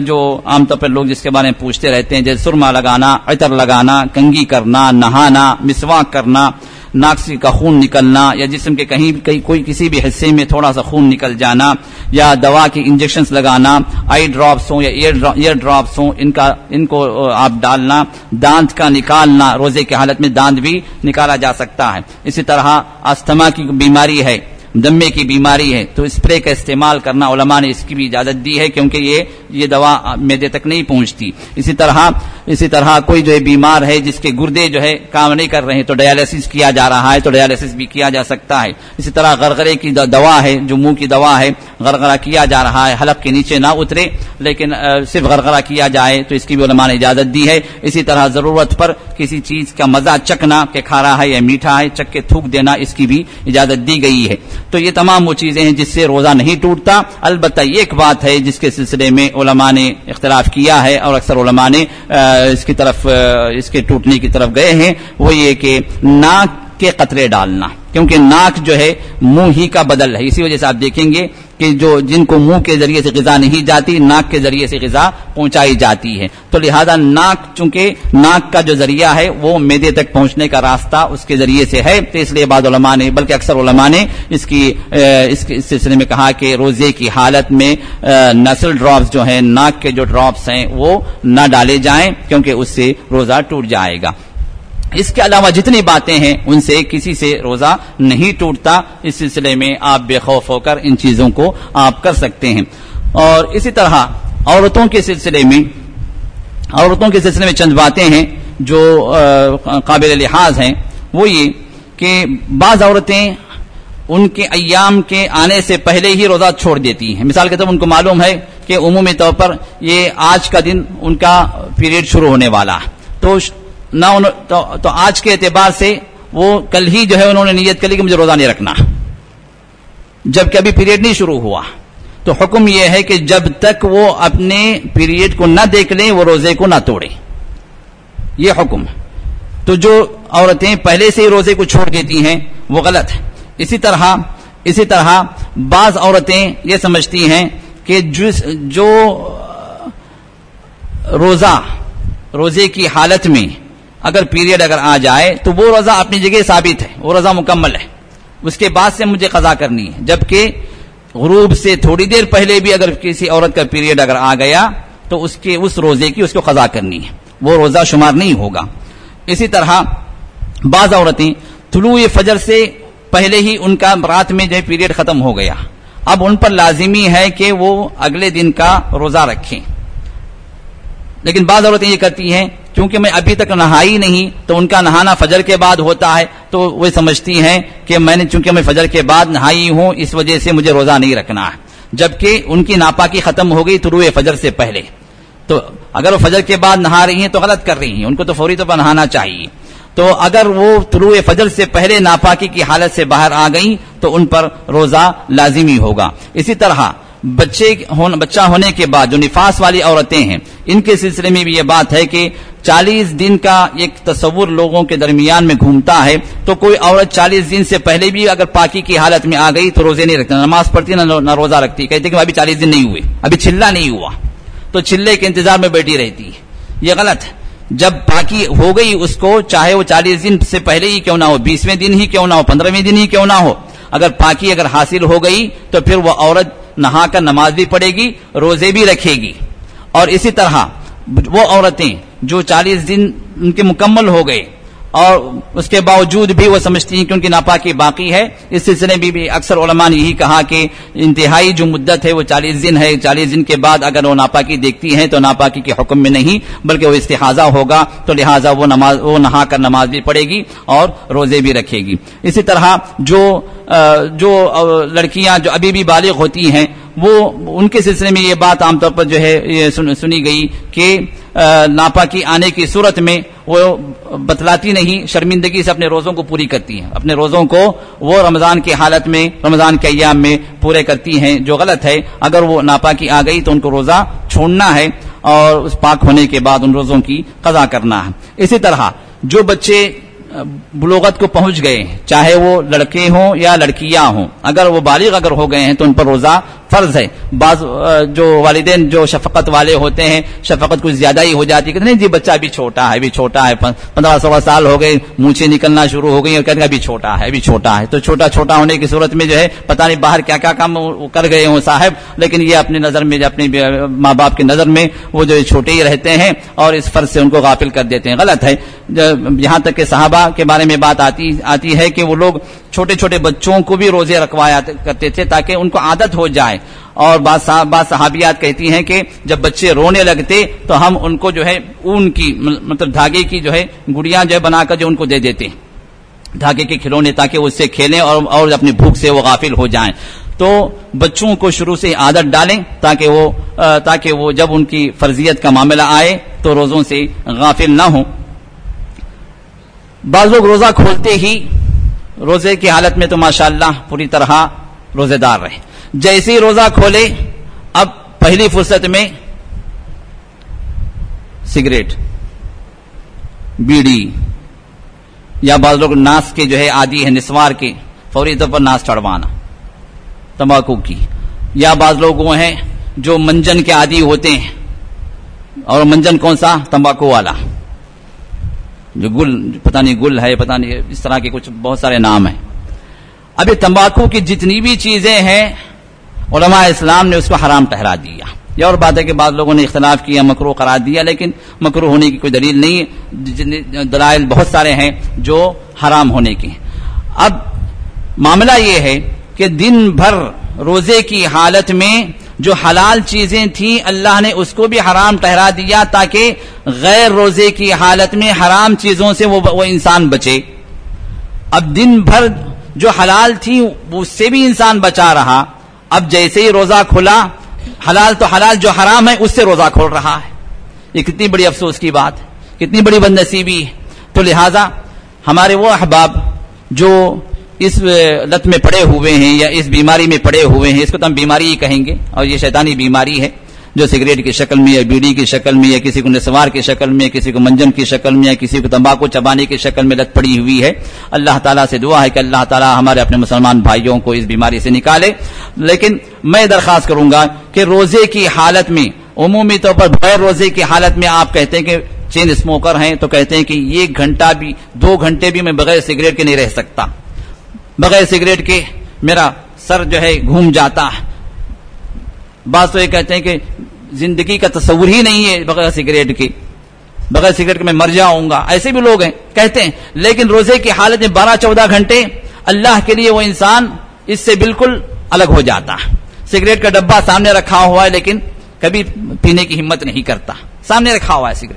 جو عام طور پر لوگ جس کے بارے میں پوچھتے رہتے ہیں، جیسے سرما لگانا، عطر لگانا، کنگھی کرنا، نہانا، مسواک کرنا ناکسی کا خون نکلنا یا جسم کے کہیں کہیں کوئی کسی بھی حصے میں تھوڑا سا خون نکل جانا یا دوا کے انجیکشنز لگانا آئی ڈراپس ہوں یا ایئر ڈراپس ہوں، ان کا ان کو آپ ڈالنا، دانت کا نکالنا، روزے کی حالت میں دانت بھی نکالا جا سکتا ہے۔ اسی طرح استھما کی بیماری ہے۔ دمے کی بیماری ہے، تو اسپرے کا استعمال کرنا علماء نے اس کی بھی اجازت دی ہے کیونکہ یہ یہ دوا میدے تک نہیں پہنچتی۔ اسی طرح اسی طرح کوئی جو ہے بیمار ہے، جس کے گردے جو ہے کام نہیں کر رہے ہیں، تو ڈیالسس کیا جا رہا ہے، تو ڈیالسس بھی کیا جا سکتا ہے۔ اسی طرح غرغرے کی دوا ہے، جو منہ کی دوا ہے غرغرہ کیا جا رہا ہے حلق کے نیچے نہ اترے، لیکن صرف غرغرہ کیا جائے تو اس کی بھی علماء نے اجازت دی ہے۔ اسی طرح ضرورت پر کسی چیز کا مزہ چکنا کہ کھا رہا ہے یا میٹھا ہے چک کے تھوک دینا اس کی بھی اجازت دی گئی ہے۔ تو یہ تمام وہ چیزیں ہیں جس سے روزہ نہیں ٹوٹتا۔ البتہ یہ ایک بات ہے جس کے سلسلے میں علماء نے اختلاف کیا ہے اور اکثر علماء نے اس کی طرف اس کے ٹوٹنے کی طرف گئے ہیں۔ وہ یہ کہ ناک کے قطرے ڈالنا، کیونکہ ناک جو ہے منہ ہی کا بدل ہے۔ اسی وجہ سے آپ دیکھیں گے کہ جو جن کو منہ کے ذریعے سے غذا نہیں جاتی، ناک کے ذریعے سے غذا پہنچائی جاتی ہے۔ تو لہذا ناک چونکہ ناک کا جو ذریعہ ہے، وہ میدے تک پہنچنے کا راستہ اس کے ذریعے سے ہے۔ تو اس لیے بعض علماء نے، بلکہ اکثر علماء نے اس کی اس سلسلے میں کہا کہ روزے کی حالت میں نسل ڈراپس جو ہیں، ناک کے جو ڈراپس ہیں، وہ نہ ڈالے جائیں کیونکہ اس سے روزہ ٹوٹ جائے گا۔ اس کے علاوہ جتنی باتیں ہیں، ان سے کسی سے روزہ نہیں ٹوٹتا۔ اس سلسلے میں آپ بے خوف ہو کر ان چیزوں کو آپ کر سکتے ہیں۔ اور اسی طرح عورتوں کے سلسلے میں، عورتوں کے سلسلے میں چند باتیں ہیں جو قابل لحاظ ہیں۔ وہ یہ کہ بعض عورتیں ان کے ایام کے آنے سے پہلے ہی روزہ چھوڑ دیتی ہیں۔ مثال کے طور ان کو معلوم ہے کہ عمومی طور پر یہ آج کا دن ان کا پیریڈ شروع ہونے والا۔ ہے تو نہ تو, تو آج کے اعتبار سے وہ کل ہی جو ہے انہوں نے نیت کر لی کہ مجھے روزہ نہیں رکھنا۔ جبکہ ابھی پیریڈ نہیں شروع ہوا۔ تو حکم یہ ہے کہ جب تک وہ اپنے پیریڈ کو نہ دیکھ لیں وہ روزے کو نہ توڑیں۔ یہ حکم۔ تو جو عورتیں پہلے سے ہی روزے کو چھوڑ دیتی ہیں وہ غلط۔ ہے اسی طرح اسی طرح بعض عورتیں یہ سمجھتی ہیں کہ جو روزہ روزے کی حالت میں اگر پیریڈ اگر آ جائے تو وہ روزہ اپنی جگہ ثابت ہے، وہ روزہ مکمل ہے۔ اس کے بعد سے مجھے قضا کرنی ہے، جبکہ غروب سے تھوڑی دیر پہلے بھی اگر کسی عورت کا پیریڈ اگر آ گیا تو اس کے، اس روزے کی اس کو قضا کرنی ہے۔ وہ روزہ شمار نہیں ہوگا۔ اسی طرح بعض عورتیں طلوع فجر سے پہلے ہی ان کا رات میں جو پیریڈ ختم ہو گیا۔ اب ان پر لازمی ہے کہ وہ اگلے دن کا روزہ رکھیں۔ لیکن بعض عورتیں یہ کرتی ہیں کیونکہ میں ابھی تک نہائی نہیں، تو ان کا نہانا فجر کے بعد ہوتا ہے، تو وہ سمجھتی ہیں کہ میں نے چونکہ میں فجر کے بعد نہائی ہوں، اس وجہ سے مجھے روزہ نہیں رکھنا ہے۔ جبکہ ان کی ناپاکی ختم ہو گئی طلوع فجر سے پہلے۔ تو اگر وہ فجر کے بعد نہا رہی ہیں تو غلط کر رہی ہیں، ان کو تو فوری طور پر نہانا چاہیے۔ تو اگر وہ طلوع فجر سے پہلے ناپاکی کی حالت سے باہر آ گئی تو ان پر روزہ لازمی ہوگا۔ اسی طرح بچے بچہ ہونے کے بعد جو نفاس والی عورتیں ہیں، ان کے سلسلے میں بھی یہ بات ہے کہ چالیس دن کا ایک تصور لوگوں کے درمیان میں گھومتا ہے، تو کوئی عورت چالیس دن سے پہلے بھی اگر پاکی کی حالت میں آ گئی تو روزے نہیں رکھتی، نماز پڑھتی، نہ روزہ رکھتی۔ کہتے کہ ابھی چالیس دن نہیں ہوئے، ابھی چلا نہیں ہوا۔ تو چلے کے انتظار میں بیٹھی رہتی۔ ہے یہ غلط۔ ہے جب پاکی ہو گئی اس کو، چاہے وہ چالیس دن سے پہلے ہی کیوں نہ ہو، بیسویں دن ہی کیوں نہ ہو، پندرہویں دن ہی کیوں نہ ہو، اگر پاکی اگر حاصل ہو گئی تو پھر وہ عورت نہا کر نماز بھی پڑھے گی، روزے بھی رکھے گی۔ اور اسی طرح وہ عورتیں جو چالیس دن ان کے مکمل ہو گئے اور اس کے باوجود بھی وہ سمجھتی ہیں کہ ان کی ناپاکی باقی ہے۔ اس سلسلے میں بھی اکثر علماء نے یہی کہا کہ انتہائی جو مدت ہے وہ چالیس دن ہے۔ چالیس دن کے بعد اگر وہ ناپاکی دیکھتی ہیں تو ناپاکی کے حکم میں نہیں، بلکہ وہ استحاظہ ہوگا تو لہٰذا وہ نماز، وہ نہا کر نماز بھی پڑھے گی اور روزے بھی رکھے گی۔ اسی طرح جو جو لڑکیاں جو ابھی بھی بالغ ہوتی ہیں، وہ، ان کے سلسلے میں یہ بات عام طور پر جو ہے سنی گئی کہ ناپاکی آنے کی صورت میں وہ بتلاتی نہیں، شرمندگی سے اپنے روزوں کو پوری کرتی ہیں۔ اپنے روزوں کو وہ رمضان کی حالت میں، رمضان کے ایام میں پورے کرتی ہیں، جو غلط ہے۔ اگر وہ ناپاکی آ گئی تو ان کو روزہ چھوڑنا ہے اور اس پاک ہونے کے بعد ان روزوں کی قضا کرنا ہے۔ اسی طرح جو بچے بلوغت کو پہنچ گئے، چاہے وہ لڑکے ہوں یا لڑکیاں ہوں، اگر وہ بالغ اگر ہو گئے ہیں تو ان پر روزہ فرض ہے۔ بعض جو والدین، جو شفقت والے ہوتے ہیں، شفقت کچھ زیادہ ہی ہو جاتی ہے نہیں جی بچہ ابھی چھوٹا ہے ابھی چھوٹا ہے پندرہ سولہ سال ہو گئے منچے نکلنا شروع ہو گئی اور کہتے ہیں، ابھی چھوٹا ہے، ابھی چھوٹا ہے۔ تو چھوٹا چھوٹا ہونے کی صورت میں جو ہے، پتہ نہیں باہر کیا کیا کام کر گئے ہوں صاحب، لیکن یہ اپنی نظر میں، اپنی ماں باپ کی نظر میں وہ جو چھوٹے ہی رہتے ہیں اور اس فرض سے ان کو غافل کر دیتے ہیں۔ غلط ہے۔ یہاں تک کہ صحابہ کے بارے میں بات آتی آتی ہے کہ وہ لوگ چھوٹے چھوٹے بچوں کو بھی روزے رکھوایا کرتے تھے تاکہ ان کو عادت ہو جائے۔ جائے اور بعض صحابیات کہتی ہیں کہ جب بچے رونے لگتے تو ہم ان کو جو ہے اون کی مطلب دھاگے کی جو ہے گڑیاں جو ہے بنا کر جو ان کو دے دیتے۔ دھاگے کے کھلونے تاکہ وہ اس سے کھیلیں اور اور اپنی بھوک سے وہ غافل ہو جائیں۔ تو بچوں کو شروع سے عادت ڈالیں تاکہ وہ تاکہ وہ جب ان کی فرضیت کا معاملہ آئے تو روزوں سے غافل نہ ہوں۔ بعض لوگ روزہ کھولتے ہی روزے کی حالت میں تو ماشاءاللہ پوری طرح روزے دار رہے۔ جیسے ہی روزہ کھولے، اب پہلی فرصت میں سگریٹ، بیڑی، یا بعض لوگ ناس کے جو ہے آدی ہے نسوار کے، فوری طور پر ناس چڑھوانا، تمباکو کی۔ یا بعض لوگ وہ ہیں جو منجن کے عادی ہوتے ہیں، اور منجن کون سا؟ تمباکو والا۔ جو گل، پتہ نہیں گل ہے، پتہ نہیں اس طرح کے کچھ بہت سارے نام ہیں۔ ابھی تمباکو کی جتنی بھی چیزیں ہیں علماء اسلام نے اس کو حرام ٹہرا دیا۔ یہ اور بات ہے کہ بعض لوگوں نے اختلاف کیا مکرو قرار دیا، لیکن مکرو ہونے کی کوئی دلیل نہیں دلائل بہت سارے ہیں جو حرام ہونے کے اب معاملہ یہ ہے کہ دن بھر روزے کی حالت میں جو حلال چیزیں تھیں، اللہ نے اس کو بھی حرام ٹہرا دیا تاکہ غیر روزے کی حالت میں حرام چیزوں سے وہ وہ انسان بچے۔ اب دن بھر جو حلال تھی اس سے بھی انسان بچا رہا۔ اب جیسے ہی روزہ کھلا، حلال تو حلال جو حرام ہے، اس سے روزہ کھول رہا ہے۔ یہ کتنی بڑی افسوس کی بات کتنی بڑی بد نصیبی ہے۔ تو لہذا ہمارے وہ احباب جو اس لت میں پڑے ہوئے ہیں یا اس بیماری میں پڑے ہوئے ہیں، اس کو تو ہم بیماری ہی کہیں گے اور یہ شیطانی بیماری ہے۔ جو سگریٹ کی شکل میں یا بیڑی کی شکل میں یا کسی کو نسوار کی شکل میں، کسی کو منجن کی شکل میں، یا کسی کو تمباکو چبانے کی شکل میں لت پڑی ہوئی ہے۔ اللہ تعالیٰ سے دعا ہے کہ اللہ تعالیٰ ہمارے اپنے مسلمان بھائیوں کو اس بیماری سے نکالے۔ لیکن میں درخواست کروں گا کہ روزے کی حالت میں، عمومی طور پر بغیر روزے کی حالت میں آپ کہتے ہیں کہ چین اسموکر ہیں تو کہتے ہیں کہ ایک گھنٹہ بھی، دو گھنٹے بھی میں بغیر سگریٹ کے نہیں رہ سکتا۔ بغیر سگریٹ کے میرا سر جو ہے گھوم جاتا۔ بعض تو یہ کہتے ہیں کہ زندگی کا تصور ہی نہیں ہے بغیر سگریٹ کی۔ بغیر سگریٹ کے میں مر جاؤں گا۔ ایسے بھی لوگ ہیں، کہتے ہیں۔ لیکن روزے کی حالت میں بارہ چودہ گھنٹے اللہ کے لیے وہ انسان اس سے بالکل الگ ہو جاتا۔ سگریٹ کا ڈبا سامنے رکھا ہوا ہے، لیکن کبھی پینے کی ہمت نہیں کرتا۔ سامنے رکھا ہوا ہے سگریٹ۔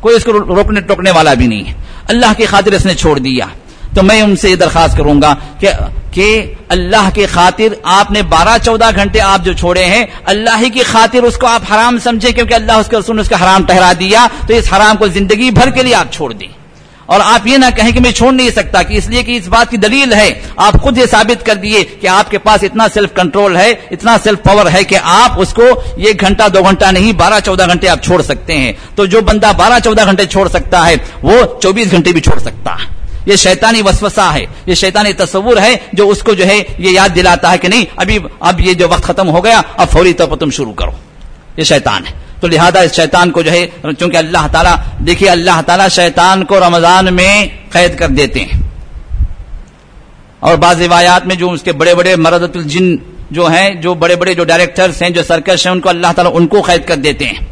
کوئی اس کو روکنے ٹوکنے والا بھی نہیں ہے۔ اللہ کی خاطر اس نے چھوڑ دیا۔ تو میں ان سے یہ درخواست کروں گا کہ کہ اللہ کی خاطر آپ نے بارہ چودہ گھنٹے آپ جو چھوڑے ہیں، اللہ ہی کی خاطر اس کو آپ حرام سمجھیں کیونکہ اللہ اس کے رسول نے اس کا حرام ٹہرا دیا، تو اس حرام کو زندگی بھر کے لیے آپ چھوڑ دیں۔ اور آپ یہ نہ کہیں کہ میں چھوڑ نہیں سکتا کہ اس لیے کہ اس بات کی دلیل ہے، آپ خود یہ ثابت کر دیے کہ آپ کے پاس اتنا سیلف کنٹرول ہے، اتنا سیلف پاور ہے کہ آپ اس کو ایک گھنٹہ، دو گھنٹہ نہیں، بارہ چودہ گھنٹے آپ چھوڑ سکتے ہیں۔ تو جو بندہ بارہ چودہ گھنٹے چھوڑ سکتا ہے، وہ چوبیس گھنٹے بھی چھوڑ سکتا۔ ہے یہ شیطانی وسوسہ ہے، یہ شیطانی تصور ہے جو اس کو جو ہے یہ یاد دلاتا ہے کہ نہیں، ابھی، اب یہ جو وقت ختم ہو گیا، اب فوری طور پر تم شروع کرو۔ یہ شیطان ہے۔ تو لہذا اس شیطان کو جو ہے، چونکہ اللہ تعالیٰ، دیکھیے اللہ تعالیٰ شیطان کو رمضان میں قید کر دیتے ہیں۔ اور بعض روایات میں جو اس کے بڑے بڑے مرد الجن جو ہیں، جو بڑے بڑے جو ڈائریکٹرز ہیں، جو سرکش ہیں، ان کو اللہ تعالیٰ ان کو قید کر دیتے ہیں۔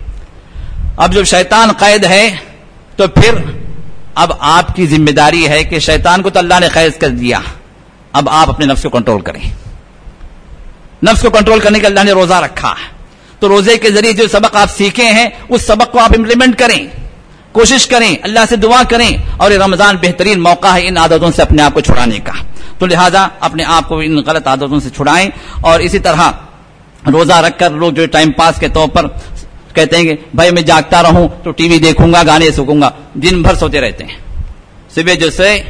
اب جو شیطان قید ہے، تو پھر اب آپ کی ذمہ داری ہے کہ شیطان کو تو اللہ نے قید کر دیا۔ اب آپ اپنے نفس کو کنٹرول کریں۔ نفس کو کنٹرول کرنے کے اللہ نے روزہ رکھا۔ تو روزے کے ذریعے جو سبق آپ سیکھے ہیں، اس سبق کو آپ امپلیمنٹ کریں۔ کوشش کریں، اللہ سے دعا کریں۔ اور یہ رمضان بہترین موقع ہے ان عادتوں سے اپنے آپ کو چھڑانے کا۔ تو لہذا اپنے آپ کو ان غلط عادتوں سے چھڑائیں۔ اور اسی طرح روزہ رکھ کر لوگ جو ٹائم پاس کے طور پر کہتے ہیں کہ بھائی میں جاگتا رہوں تو ٹی وی دیکھوں گا، گانے سکوں گا۔ دن بھر سوتے رہتے ہیں۔ صبح جو سوئے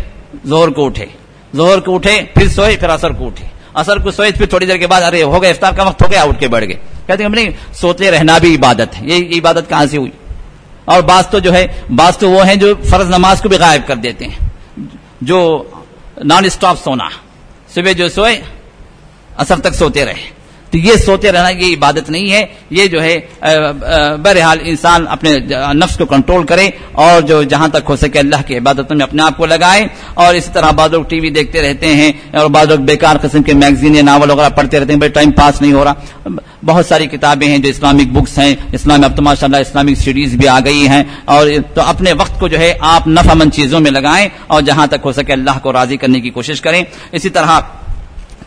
زہر کو اٹھے۔ زہر کو اٹھے، پھر سوئے، پھر اثر کو اٹھے۔ اثر کو سوئے، پھر تھوڑی دیر کے بعد ارے، ہو گیا، افطار کا وقت ہو گیا اٹھ کے بیٹھ گئے۔ کہتے ہیں نہیں سوتے رہنا بھی عبادت ہے۔ یہ عبادت کہاں سے ہوئی؟ اور بعض تو جو ہے، بعض تو وہ ہیں جو فرض نماز کو بھی غائب کر دیتے ہیں۔ جو نان اسٹاپ سونا۔ صبح جو سوئے اثر تک سوتے رہے۔ تو یہ سوتے رہنا یہ عبادت نہیں ہے، یہ جو ہے بہرحال انسان اپنے نفس کو کنٹرول کرے اور جو جہاں تک ہو سکے اللہ کی عبادت میں اپنے آپ کو لگائے اور اسی طرح بعض لوگ ٹی وی دیکھتے رہتے ہیں اور بعض لوگ بیکار قسم کے میگزینیں ناول وغیرہ پڑھتے رہتے ہیں، بھائی ٹائم پاس نہیں ہو رہا۔ بہت ساری کتابیں ہیں جو اسلامک بکس ہیں اسلام اب تو ماشاء اللہ اسلامک سیریز بھی آ گئی ہیں اور تو اپنے وقت کو جو ہے آپ نفع مند چیزوں میں لگائیں اور جہاں تک ہو سکے اللہ کو راضی کرنے کی کوشش کریں۔ اسی طرح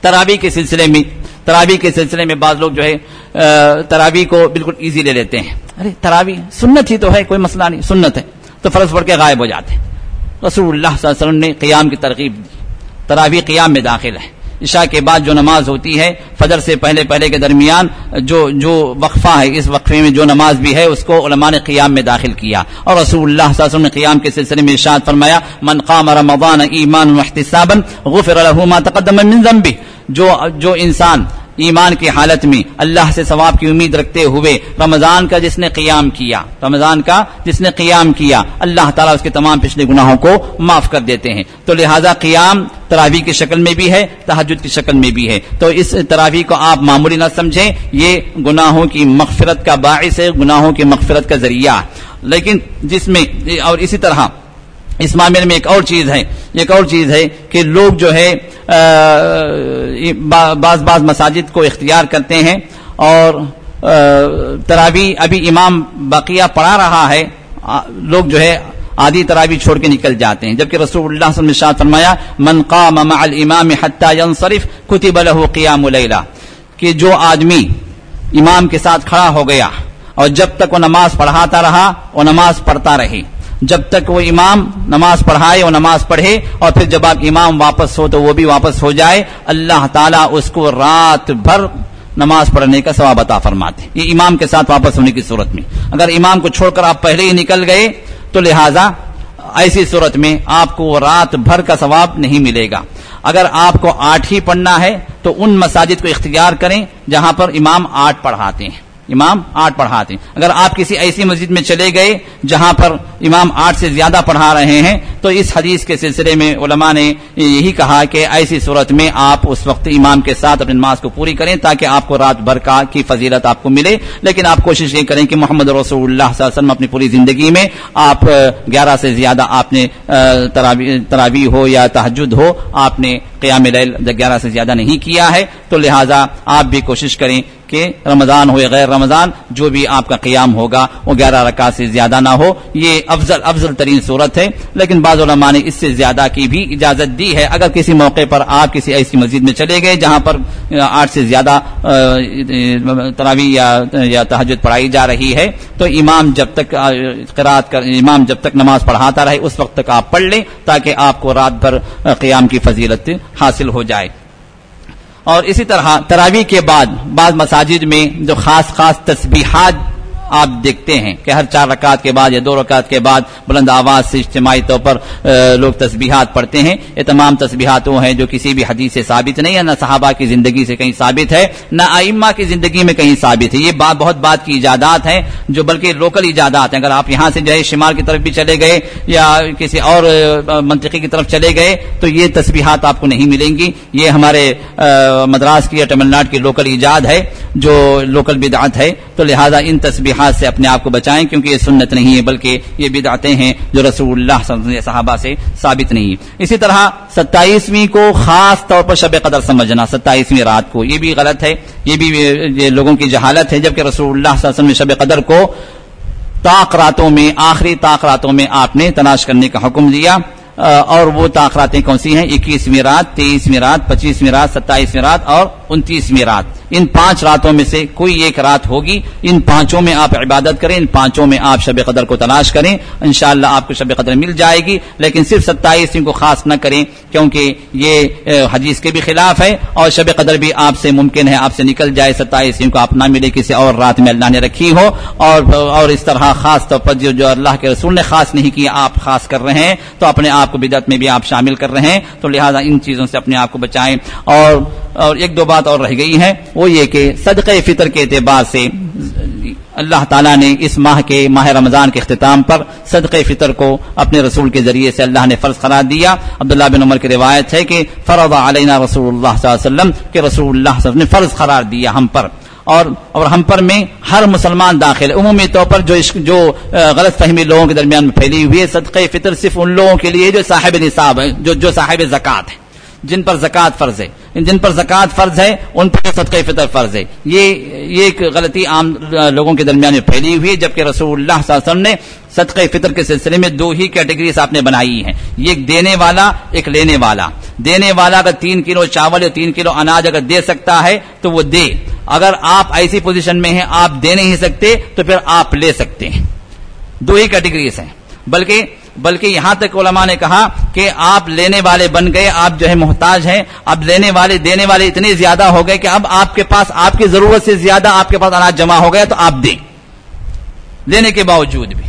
تراوی کے سلسلے میں تراوی کے سلسلے میں بعض لوگ جو ہے تراوی کو بالکل ایزی لے لیتے ہیں۔ ارے تراوی سنت ہی تو ہے، کوئی مسئلہ نہیں، سنت ہے۔ تو فرض پڑھ کے غائب ہو جاتے ہیں۔ رسول اللہ صلی اللہ علیہ وسلم نے قیام کی ترغیب دی۔ تراوی قیام میں داخل ہے۔ عشاء کے بعد جو نماز ہوتی ہے، فجر سے پہلے پہلے کے درمیان جو جو وقفہ ہے، اس وقفے میں جو نماز بھی ہے، اس کو علماء نے قیام میں داخل کیا۔ اور رسول اللہ صلی اللہ علیہ وسلم نے قیام کے سلسلے میں ارشاد فرمایا، من قام رمضان ایمان واحتسابا، غفر له ما تقدم من ذنبه. جو جو انسان ایمان کی حالت میں اللہ سے ثواب کی امید رکھتے ہوئے رمضان کا جس نے قیام کیا، رمضان کا جس نے قیام کیا، اللہ تعالیٰ اس کے تمام پچھلے گناہوں کو معاف کر دیتے ہیں۔ تو لہذا قیام تراوی کی شکل میں بھی ہے تحجد کی شکل میں بھی ہے۔ تو اس تراوی کو آپ معمولی نہ سمجھیں، یہ گناہوں کی مغفرت کا باعث ہے، گناہوں کی مغفرت کا ذریعہ۔ لیکن جس میں، اور اسی طرح اس معاملے میں ایک اور چیز ہے، ایک اور چیز ہے کہ لوگ جو ہے بعض بعض مساجد کو اختیار کرتے ہیں اور تراوی ابھی امام بقیہ پڑھا رہا ہے لوگ جو ہے آدھی تراوی چھوڑ کے نکل جاتے ہیں۔ جبکہ رسول اللہ صلی اللہ علیہ وسلم فرمایا، من قام مع الامام حتى ينصرف كتب له قيام ليلہ کہ جو آدمی امام کے ساتھ کھڑا ہو گیا اور جب تک وہ نماز پڑھاتا رہا، وہ نماز پڑھتا رہی جب تک وہ امام نماز پڑھائے وہ نماز پڑھے اور پھر جب آپ امام واپس ہو تو وہ بھی واپس ہو جائے، اللہ تعالیٰ اس کو رات بھر نماز پڑھنے کا ثواب عطا فرماتے یہ امام کے ساتھ واپس ہونے کی صورت میں۔ اگر امام کو چھوڑ کر آپ پہلے ہی نکل گئے تو لہذا ایسی صورت میں آپ کو رات بھر کا ثواب نہیں ملے گا۔ اگر آپ کو آٹھ ہی پڑھنا ہے تو ان مساجد کو اختیار کریں جہاں پر امام آٹھ پڑھاتے ہیں۔ امام آٹھ پڑھاتے ہیں۔ اگر آپ کسی ایسی مسجد میں چلے گئے جہاں پر امام آٹھ سے زیادہ پڑھا رہے ہیں، تو اس حدیث کے سلسلے میں علماء نے یہی کہا کہ ایسی صورت میں آپ اس وقت امام کے ساتھ اپنی نماز کو پوری کریں تاکہ آپ کو رات بھر کا کی فضیلت آپ کو ملے۔ لیکن آپ کوشش یہ کریں کہ محمد رسول اللہ صلی اللہ علیہ وسلم اپنی پوری زندگی میں آپ گیارہ سے زیادہ آپ نے تراوی ہو یا تحجد ہو، آپ نے قیام لیل گیارہ سے زیادہ نہیں کیا ہے، تو لہٰذا آپ بھی کوشش کریں کہ رمضان ہو یا غیر رمضان، جو بھی آپ کا قیام ہوگا، وہ گیارہ رکعت سے زیادہ نہ ہو، یہ افضل افضل ترین صورت ہے۔ لیکن بعض علماء نے اس سے زیادہ کی بھی اجازت دی ہے۔ اگر کسی موقع پر آپ کسی ایسی مسجد میں چلے گئے، جہاں پر آٹھ سے زیادہ تراوی یا تحجد پڑھائی جا رہی ہے، تو امام جب تک قرات کر، امام جب تک نماز پڑھاتا رہے، اس وقت تک آپ پڑھ لیں، تاکہ آپ کو رات بھر قیام کی فضیلت حاصل ہو جائے۔ اور اسی طرح تراوی کے بعد بعض مساجد میں جو خاص خاص تسبیحات آپ دیکھتے ہیں کہ ہر چار رکعت کے بعد یا دو رکعت کے بعد بلند آواز سے اجتماعی طور پر لوگ تسبیحات پڑھتے ہیں۔ یہ تمام تسبیحات وہ ہیں جو کسی بھی حدیث سے ثابت نہیں ہے نہ صحابہ کی زندگی سے کہیں ثابت ہے، نہ ائمہ کی زندگی میں کہیں ثابت ہے۔ یہ بات بہت بات کی ایجادات ہیں جو بلکہ لوکل ایجادات ہیں۔ اگر آپ یہاں سے جو ہے شمال کی طرف بھی چلے گئے یا کسی اور منطقی کی طرف چلے گئے تو یہ تسبیحات آپ کو نہیں ملیں گی۔ یہ ہمارے مدراس کی یا تمل ناڈ کی لوکل ایجاد ہے، جو لوکل بدعت ہے۔ تو لہذا ان تسبیحات سے اپنے آپ کو بچائیں، کیونکہ یہ سنت نہیں ہے، بلکہ یہ بدعتیں ہیں جو رسول اللہ صلی اللہ علیہ صحابہ سے ثابت نہیں اسی طرح ستائیسویں کو خاص طور پر شب قدر سمجھنا، ستائیسویں رات کو۔ یہ بھی غلط ہے، یہ بھی یہ لوگوں کی جہالت ہے، جبکہ رسول اللہ صلی اللہ علیہ وسلم شب قدر کو طاق راتوں میں، آخری طاق راتوں میں آپ نے تلاش کرنے کا حکم دیا۔ اور وہ تاخراتیں کون سی ہیں؟ اکیسویں رات، تیئیسویں رات، پچیسویں رات، ستائیسویں رات اور انتیسویں رات۔ ان پانچ راتوں میں سے کوئی ایک رات ہوگی۔ ان پانچوں میں آپ عبادت کریں، ان پانچوں میں آپ شب قدر کو تلاش کریں۔ انشاءاللہ آپ کو شب قدر مل جائے گی۔ لیکن صرف ستائیسویں کو خاص نہ کریں، کیونکہ یہ حدیث کے بھی خلاف ہے۔ اور شب قدر بھی آپ سے ممکن ہے، آپ سے نکل جائے۔ ستائیسویں کو آپ نہ ملے، کسی اور رات میں اللہ نے رکھی ہو۔ اور اور اس طرح خاص طور پر جو اللہ کے رسول نے خاص نہیں کیا، آپ خاص کر رہے ہیں۔ تو اپنے آپ کو بدعت میں بھی آپ شامل کر رہے ہیں۔ تو لہٰذا ان چیزوں سے اپنے آپ کو بچائیں۔ اور اور ایک دو بات اور رہ گئی ہے۔ وہ یہ کہ صدقہ فطر کے اعتبار سے اللہ تعالیٰ نے اس ماہ کے ماہ رمضان کے اختتام پر صدقہ فطر کو اپنے رسول کے ذریعے سے اللہ نے فرض قرار دیا۔ عبداللہ بن عمر کی روایت ہے کہ فرض علینا رسول اللہ صلی اللہ علیہ وسلم کہ رسول اللہ صلی اللہ علیہ وسلم نے فرض قرار دیا ہم پر۔ اور اور ہم پر میں ہر مسلمان داخل ہے۔ عمومی طور پر جو جو غلط فہمی لوگوں کے درمیان میں پھیلی ہوئی ہے، صدقہ فطر صرف ان لوگوں کے لیے جو صاحب نصاب ہے جو جو صاحب زکوٰۃ ہے جن پر زکوٰۃ فرض ہے۔ جن پر زکوٰۃ فرض ہے، ان پر صدقہ فطر فرض ہے۔ یہ یہ ایک غلطی عام لوگوں کے درمیان میں پھیلی ہوئی ہے، جبکہ رسول اللہ صلی اللہ علیہ وسلم نے صدقہ فطر کے سلسلے میں دو ہی کیٹیگریز آپ نے بنائی ہیں۔ یہ ایک دینے والا، ایک لینے والا۔ دینے والا اگر تین کلو چاول یا تین کلو اناج اگر دے سکتا ہے، تو وہ دے۔ اگر آپ ایسی پوزیشن میں ہیں، آپ دے نہیں سکتے، تو پھر آپ لے سکتے ہیں۔ دو ہی کیٹیگریز ہیں۔ بلکہ بلکہ یہاں تک علماء نے کہا کہ آپ لینے والے بن گئے، آپ جو ہے محتاج ہیں، اب لینے والے، دینے والے اتنے زیادہ ہو گئے کہ اب آپ کے پاس، آپ کی ضرورت سے زیادہ آپ کے پاس اناج جمع ہو گیا تو آپ دیں۔ لینے کے باوجود بھی۔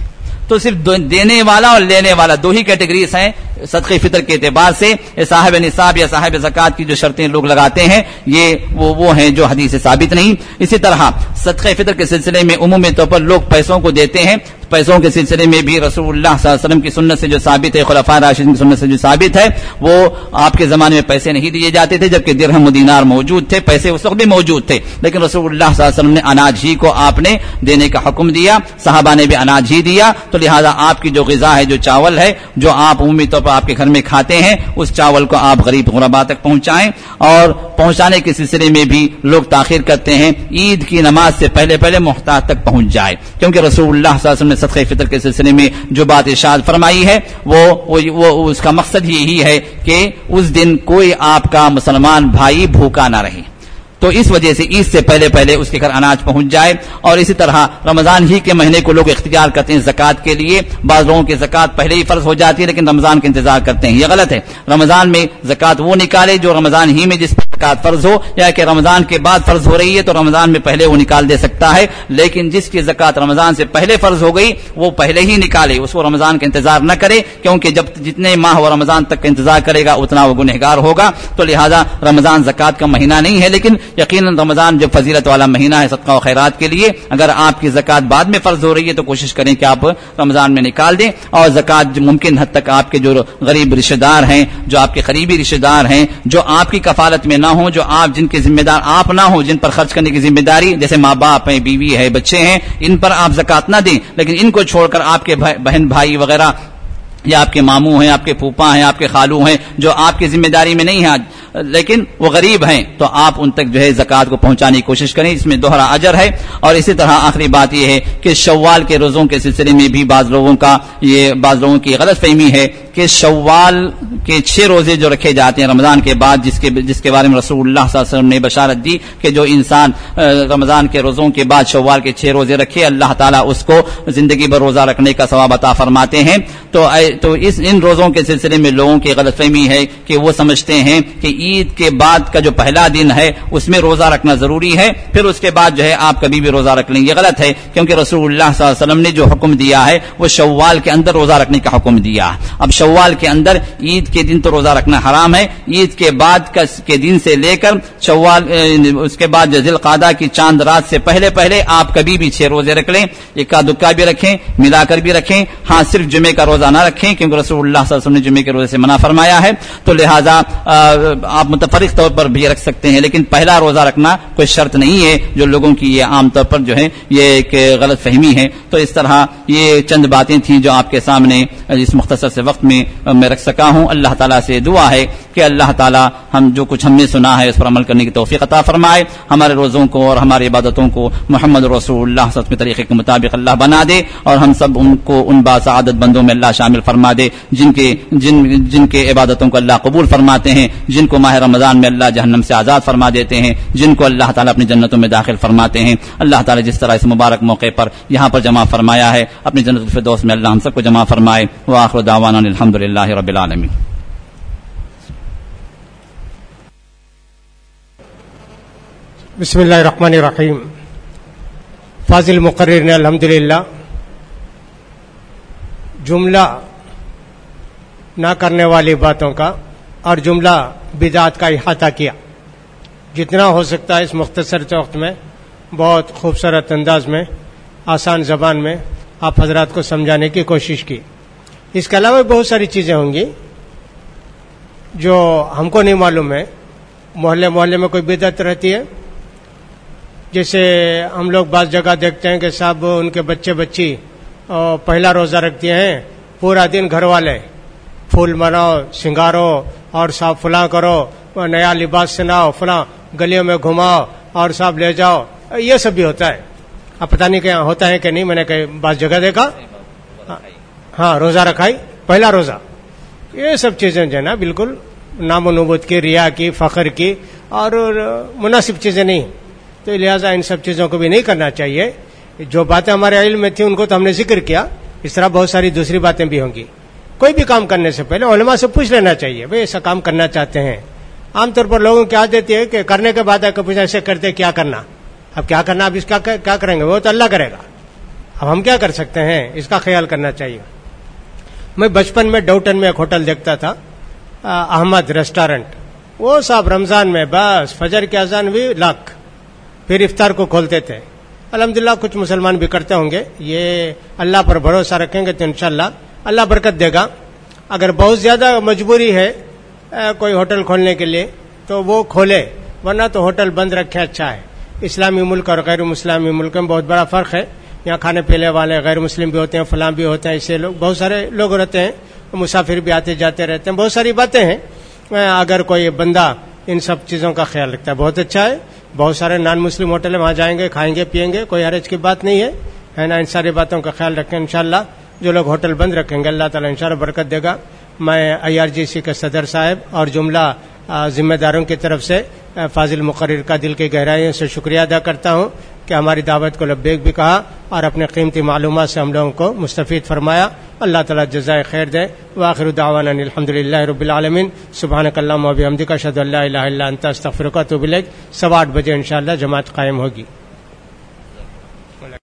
تو صرف دینے والا اور لینے والا دو ہی کیٹیگریز ہیں۔ صدقی فطر کے اعتبار سے صاحب نصاب یا صاحب زکوٰۃ کی جو شرطیں لوگ لگاتے ہیں، یہ وہ وہ ہیں جو حدیث سے ثابت نہیں۔ اسی طرح صدقہ فطر کے سلسلے میں عمومی طور پر لوگ پیسوں کو دیتے ہیں۔ پیسوں کے سلسلے میں بھی رسول اللہ صلی اللہ علیہ وسلم کی سنت سے جو ثابت ہے، خلفاء راشد کی سنت سے جو ثابت ہے، وہ آپ کے زمانے میں پیسے نہیں دیے جاتے تھے، جبکہ درہم و دینار موجود تھے، پیسے اس وقت بھی موجود تھے۔ لیکن رسول اللہ صلی اللہ علیہ وسلم نے اناج ہی کو آپ نے دینے کا حکم دیا، صحابہ نے بھی اناج ہی دیا۔ تو لہٰذا آپ کی جو غذا ہے، جو چاول ہے، جو آپ عمومی طور پر آپ کے گھر میں کھاتے ہیں، اس چاول کو آپ غریب غربا تک پہنچائیں۔ اور پہنچانے کے سلسلے میں بھی لوگ تاخیر کرتے ہیں، عید کی نماز سے پہلے پہلے محتاج تک پہنچ جائے۔ کیونکہ رسول اللہ صلی اللہ علیہ وسلم نے صدقہ فطر کے سلسلے میں جو بات ارشاد فرمائی ہے وہ, وہ اس کا مقصد یہی ہے کہ اس دن کوئی آپ کا مسلمان بھائی بھوکا نہ رہے۔ تو اس وجہ سے عید سے پہلے پہلے اس کے گھر اناج پہنچ جائے اور اسی طرح رمضان ہی کے مہینے کو لوگ اختیار کرتے ہیں زکوٰۃ کے لیے۔ بعض لوگوں کی زکوٰۃ پہلے ہی فرض ہو جاتی ہے لیکن رمضان کا انتظار کرتے ہیں۔ یہ غلط ہے۔ رمضان میں زکوٰۃ وہ نکالے جو رمضان ہی میں جس پر زکوٰۃ فرض ہو، یا کہ رمضان کے بعد فرض ہو رہی ہے تو رمضان میں پہلے وہ نکال دے سکتا ہے، لیکن جس کی زکوٰۃ رمضان سے پہلے فرض ہو گئی، وہ پہلے ہی نکالے۔ اس کو رمضان کا انتظار نہ کرے، کیونکہ جب جتنے ماہ وہ رمضان تک کا انتظار کرے گا، اتنا وہ گنہگار ہوگا۔ تو لہٰذا رمضان زکوٰۃ کا مہینہ نہیں ہے، لیکن یقیناً رمضان جو فضیلت والا مہینہ ہے صدقہ و خیرات کے لیے، اگر آپ کی زکوٰۃ بعد میں فرض ہو رہی ہے تو کوشش کریں کہ آپ رمضان میں نکال دیں۔ اور زکوٰۃ ممکن حد تک آپ کے جو غریب رشتے دار ہیں، جو آپ کے قریبی رشتے دار ہیں، جو آپ کی کفالت میں نہ ہوں، جو آپ جن کے ذمہ دار آپ نہ ہوں، جن پر خرچ کرنے کی ذمہ داری، جیسے ماں باپ ہیں، بیوی ہے بچے ہیں، ان پر آپ زکوٰۃ نہ دیں۔ لیکن ان کو چھوڑ کر آپ کے بہن، بھائی وغیرہ یا آپ کے ماموں ہیں، آپ کے پھوپا ہیں، آپ کے خالو ہیں، جو آپ کی ذمہ داری میں نہیں ہیں لیکن وہ غریب ہیں، تو آپ ان تک جو ہے زکوٰۃ کو پہنچانے کی کوشش کریں۔ اس میں دوہرا اجر ہے، اور اسی طرح آخری بات یہ ہے کہ شوال کے روزوں کے سلسلے میں بھی بعض لوگوں کا یہ، بعض لوگوں کی غلط فہمی ہے کہ شوال کے چھ روزے جو رکھے جاتے ہیں رمضان کے بعد، جس کے جس کے بارے میں رسول اللہ صلی اللہ علیہ وسلم نے بشارت دی کہ جو انسان رمضان کے روزوں کے بعد شوال کے چھ روزے رکھے، اللہ تعالیٰ اس کو زندگی بھر روزہ رکھنے کا ثواب عطا فرماتے ہیں۔ تو تو اس ان روزوں کے سلسلے میں لوگوں کی غلط فہمی ہے کہ وہ سمجھتے ہیں کہ عید کے بعد کا جو پہلا دن ہے، اس میں روزہ رکھنا ضروری ہے۔ پھر اس کے بعد جو ہے آپ کبھی بھی روزہ رکھ لیں، یہ غلط ہے۔ کیونکہ رسول اللہ صلی اللہ علیہ وسلم نے جو حکم دیا ہے، وہ شوال کے اندر روزہ رکھنے کا حکم دیا۔ اب شوال کے اندر عید کے دن تو روزہ رکھنا حرام ہے۔ عید کے بعد کے دن سے لے کر شوال اس کے بعد ذیل قادہ کی چاند رات سے پہلے پہلے آپ کبھی بھی چھ روزے رکھ لیں۔ اکا دکا بھی رکھیں، ملا کر بھی رکھیں۔ ہاں صرف جمعے کا روزہ نہ رکھیں، کیونکہ رسول اللہ صلی اللہ علیہ وسلم نے جمعے کے روزے سے منع فرمایا ہے۔ تو لہٰذا آپ متفرق طور پر بھی رکھ سکتے ہیں، لیکن پہلا روزہ رکھنا کوئی شرط نہیں ہے۔ جو لوگوں کی یہ عام طور پر جو ہے، یہ ایک غلط فہمی ہے۔ تو اس طرح یہ چند باتیں تھیں جو آپ کے سامنے اس مختصر سے وقت میں میں رکھ سکا ہوں۔ اللہ تعالیٰ سے دعا ہے کہ اللہ تعالیٰ ہم جو کچھ ہم نے سنا ہے اس پر عمل کرنے کی توفیق عطا فرمائے۔ ہمارے روزوں کو اور ہماری عبادتوں کو محمد رسول اللہ صلی طریقے کے مطابق اللہ بنا دے اور ہم سب ان کو ان باسعادت بندوں میں اللہ شامل فرما دے۔ جن کے جن جن کے عبادتوں کو اللہ قبول فرماتے ہیں، جن کو ماہ رمضان میں اللہ جہنم سے آزاد فرما دیتے ہیں، جن کو اللہ تعالیٰ اپنی جنتوں میں داخل فرماتے ہیں۔ اللہ تعالیٰ جس طرح اس مبارک موقع پر یہاں پر جمع فرمایا ہے، اپنی جنت الفردوس میں اللہ ہم سب کو جمع فرمائے۔ وآخر دعوانا الحمد للہ رب العالمین۔ بسم اللہ الرحمن الرحیم۔ فاضل مقرر نے الحمد جملہ نہ کرنے والی باتوں کا اور جملہ بدعت کا احاطہ کیا۔ جتنا ہو سکتا ہے اس مختصر وقت میں، بہت خوبصورت انداز میں، آسان زبان میں آپ حضرات کو سمجھانے کی کوشش کی۔ اس کے علاوہ بہت ساری چیزیں ہوں گی جو ہم کو نہیں معلوم ہے۔ محلے محلے میں کوئی بدعت رہتی ہے؟ جیسے ہم لوگ بعض جگہ دیکھتے ہیں کہ صاحب ان کے بچے بچی پہلا روزہ رکھتے ہیں پورا دن گھر والے پھول مناؤ سنگارو اور صاحب فلاں کرو نیا لباس سناؤ فلاں گلیوں میں گھماؤ اور صاحب لے جاؤ۔ یہ سب بھی ہوتا ہے۔ اب پتہ نہیں کہ ہوتا ہے کہ نہیں میں نے کہیں بعض جگہ دیکھا۔ ہاں روزہ رکھائی، پہلا روزہ۔ یہ سب چیزیں جو ہے نا، بالکل نام و نبوت کی، ریا کی، فخر کی، اور مناسب چیزیں نہیں۔ تو لہٰذا ان سب چیزوں کو بھی نہیں کرنا چاہیے۔ جو باتیں ہمارے علم میں تھیں، ان کو تو ہم نے ذکر کیا۔ اس طرح بہت ساری دوسری باتیں بھی ہوں گی۔ کوئی بھی کام کرنے سے پہلے علماء سے پوچھ لینا چاہیے، بھائی، ایسا کام کرنا چاہتے ہیں۔ عام طور پر لوگوں کی عادت دیتی ہے کہ کرنے کے بعد پوچھا، ایسے کرتے کیا کرنا؟ اب کیا کرنا؟ اب اس کا کیا کریں گے؟ وہ تو اللہ کرے گا۔ اب ہم کیا کر سکتے ہیں؟ اس کا خیال کرنا چاہیے۔ میں بچپن میں ڈوٹن میں ایک ہوٹل دیکھتا تھا احمد ریسٹورینٹ وہ صاحب رمضان میں بس فجر کی اذان بھی لاکھ۔ پھر افطار کو کھولتے تھے۔ الحمدللہ کچھ مسلمان بھی کرتے ہوں گے۔ یہ اللہ پر بھروسہ رکھیں گے تو انشاءاللہ اللہ برکت دے گا۔ اگر بہت زیادہ مجبوری ہے کوئی ہوٹل کھولنے کے لیے، تو وہ کھولے، ورنہ تو ہوٹل بند رکھے اچھا ہے۔ اسلامی ملک اور غیر مسلامی ملک میں بہت بڑا فرق ہے۔ یہاں کھانے پینے والے غیر مسلم بھی ہوتے ہیں، فلاں بھی ہوتے ہیں اسے لوگ، بہت سارے لوگ رہتے ہیں، مسافر بھی آتے جاتے رہتے ہیں، بہت ساری باتیں ہیں۔ اگر کوئی بندہ ان سب چیزوں کا خیال رکھتا ہے، بہت اچھا ہے۔ بہت سارے نان مسلم ہوٹل وہاں جائیں گے، کھائیں گے، پیئیں گے، کوئی حرج کی بات نہیں ہے ہے نا؟ ان ساری باتوں کا خیال رکھیں، انشاءاللہ جو لوگ ہوٹل بند رکھیں گے، اللہ تعالیٰ ان برکت دے گا۔ میں آئی آر جی سی کے صدر صاحب اور جملہ ذمہ داروں کی طرف سے فاضل مقرر کا دل کی گہرائیوں سے شکریہ ادا کرتا ہوں کہ ہماری دعوت کو لبیک بھی کہا اور اپنے قیمتی معلومات سے ہم لوگوں کو مستفید فرمایا۔ اللہ تعالیٰ جزائے خیر دے۔ واخر دعوانا الحمد للہ رب العالمین۔ سبحان اللہ مبی حمد کا شد اللہ اللہ اللہ انتظ سوا آٹھ بجے انشاءاللہ جماعت قائم ہوگی۔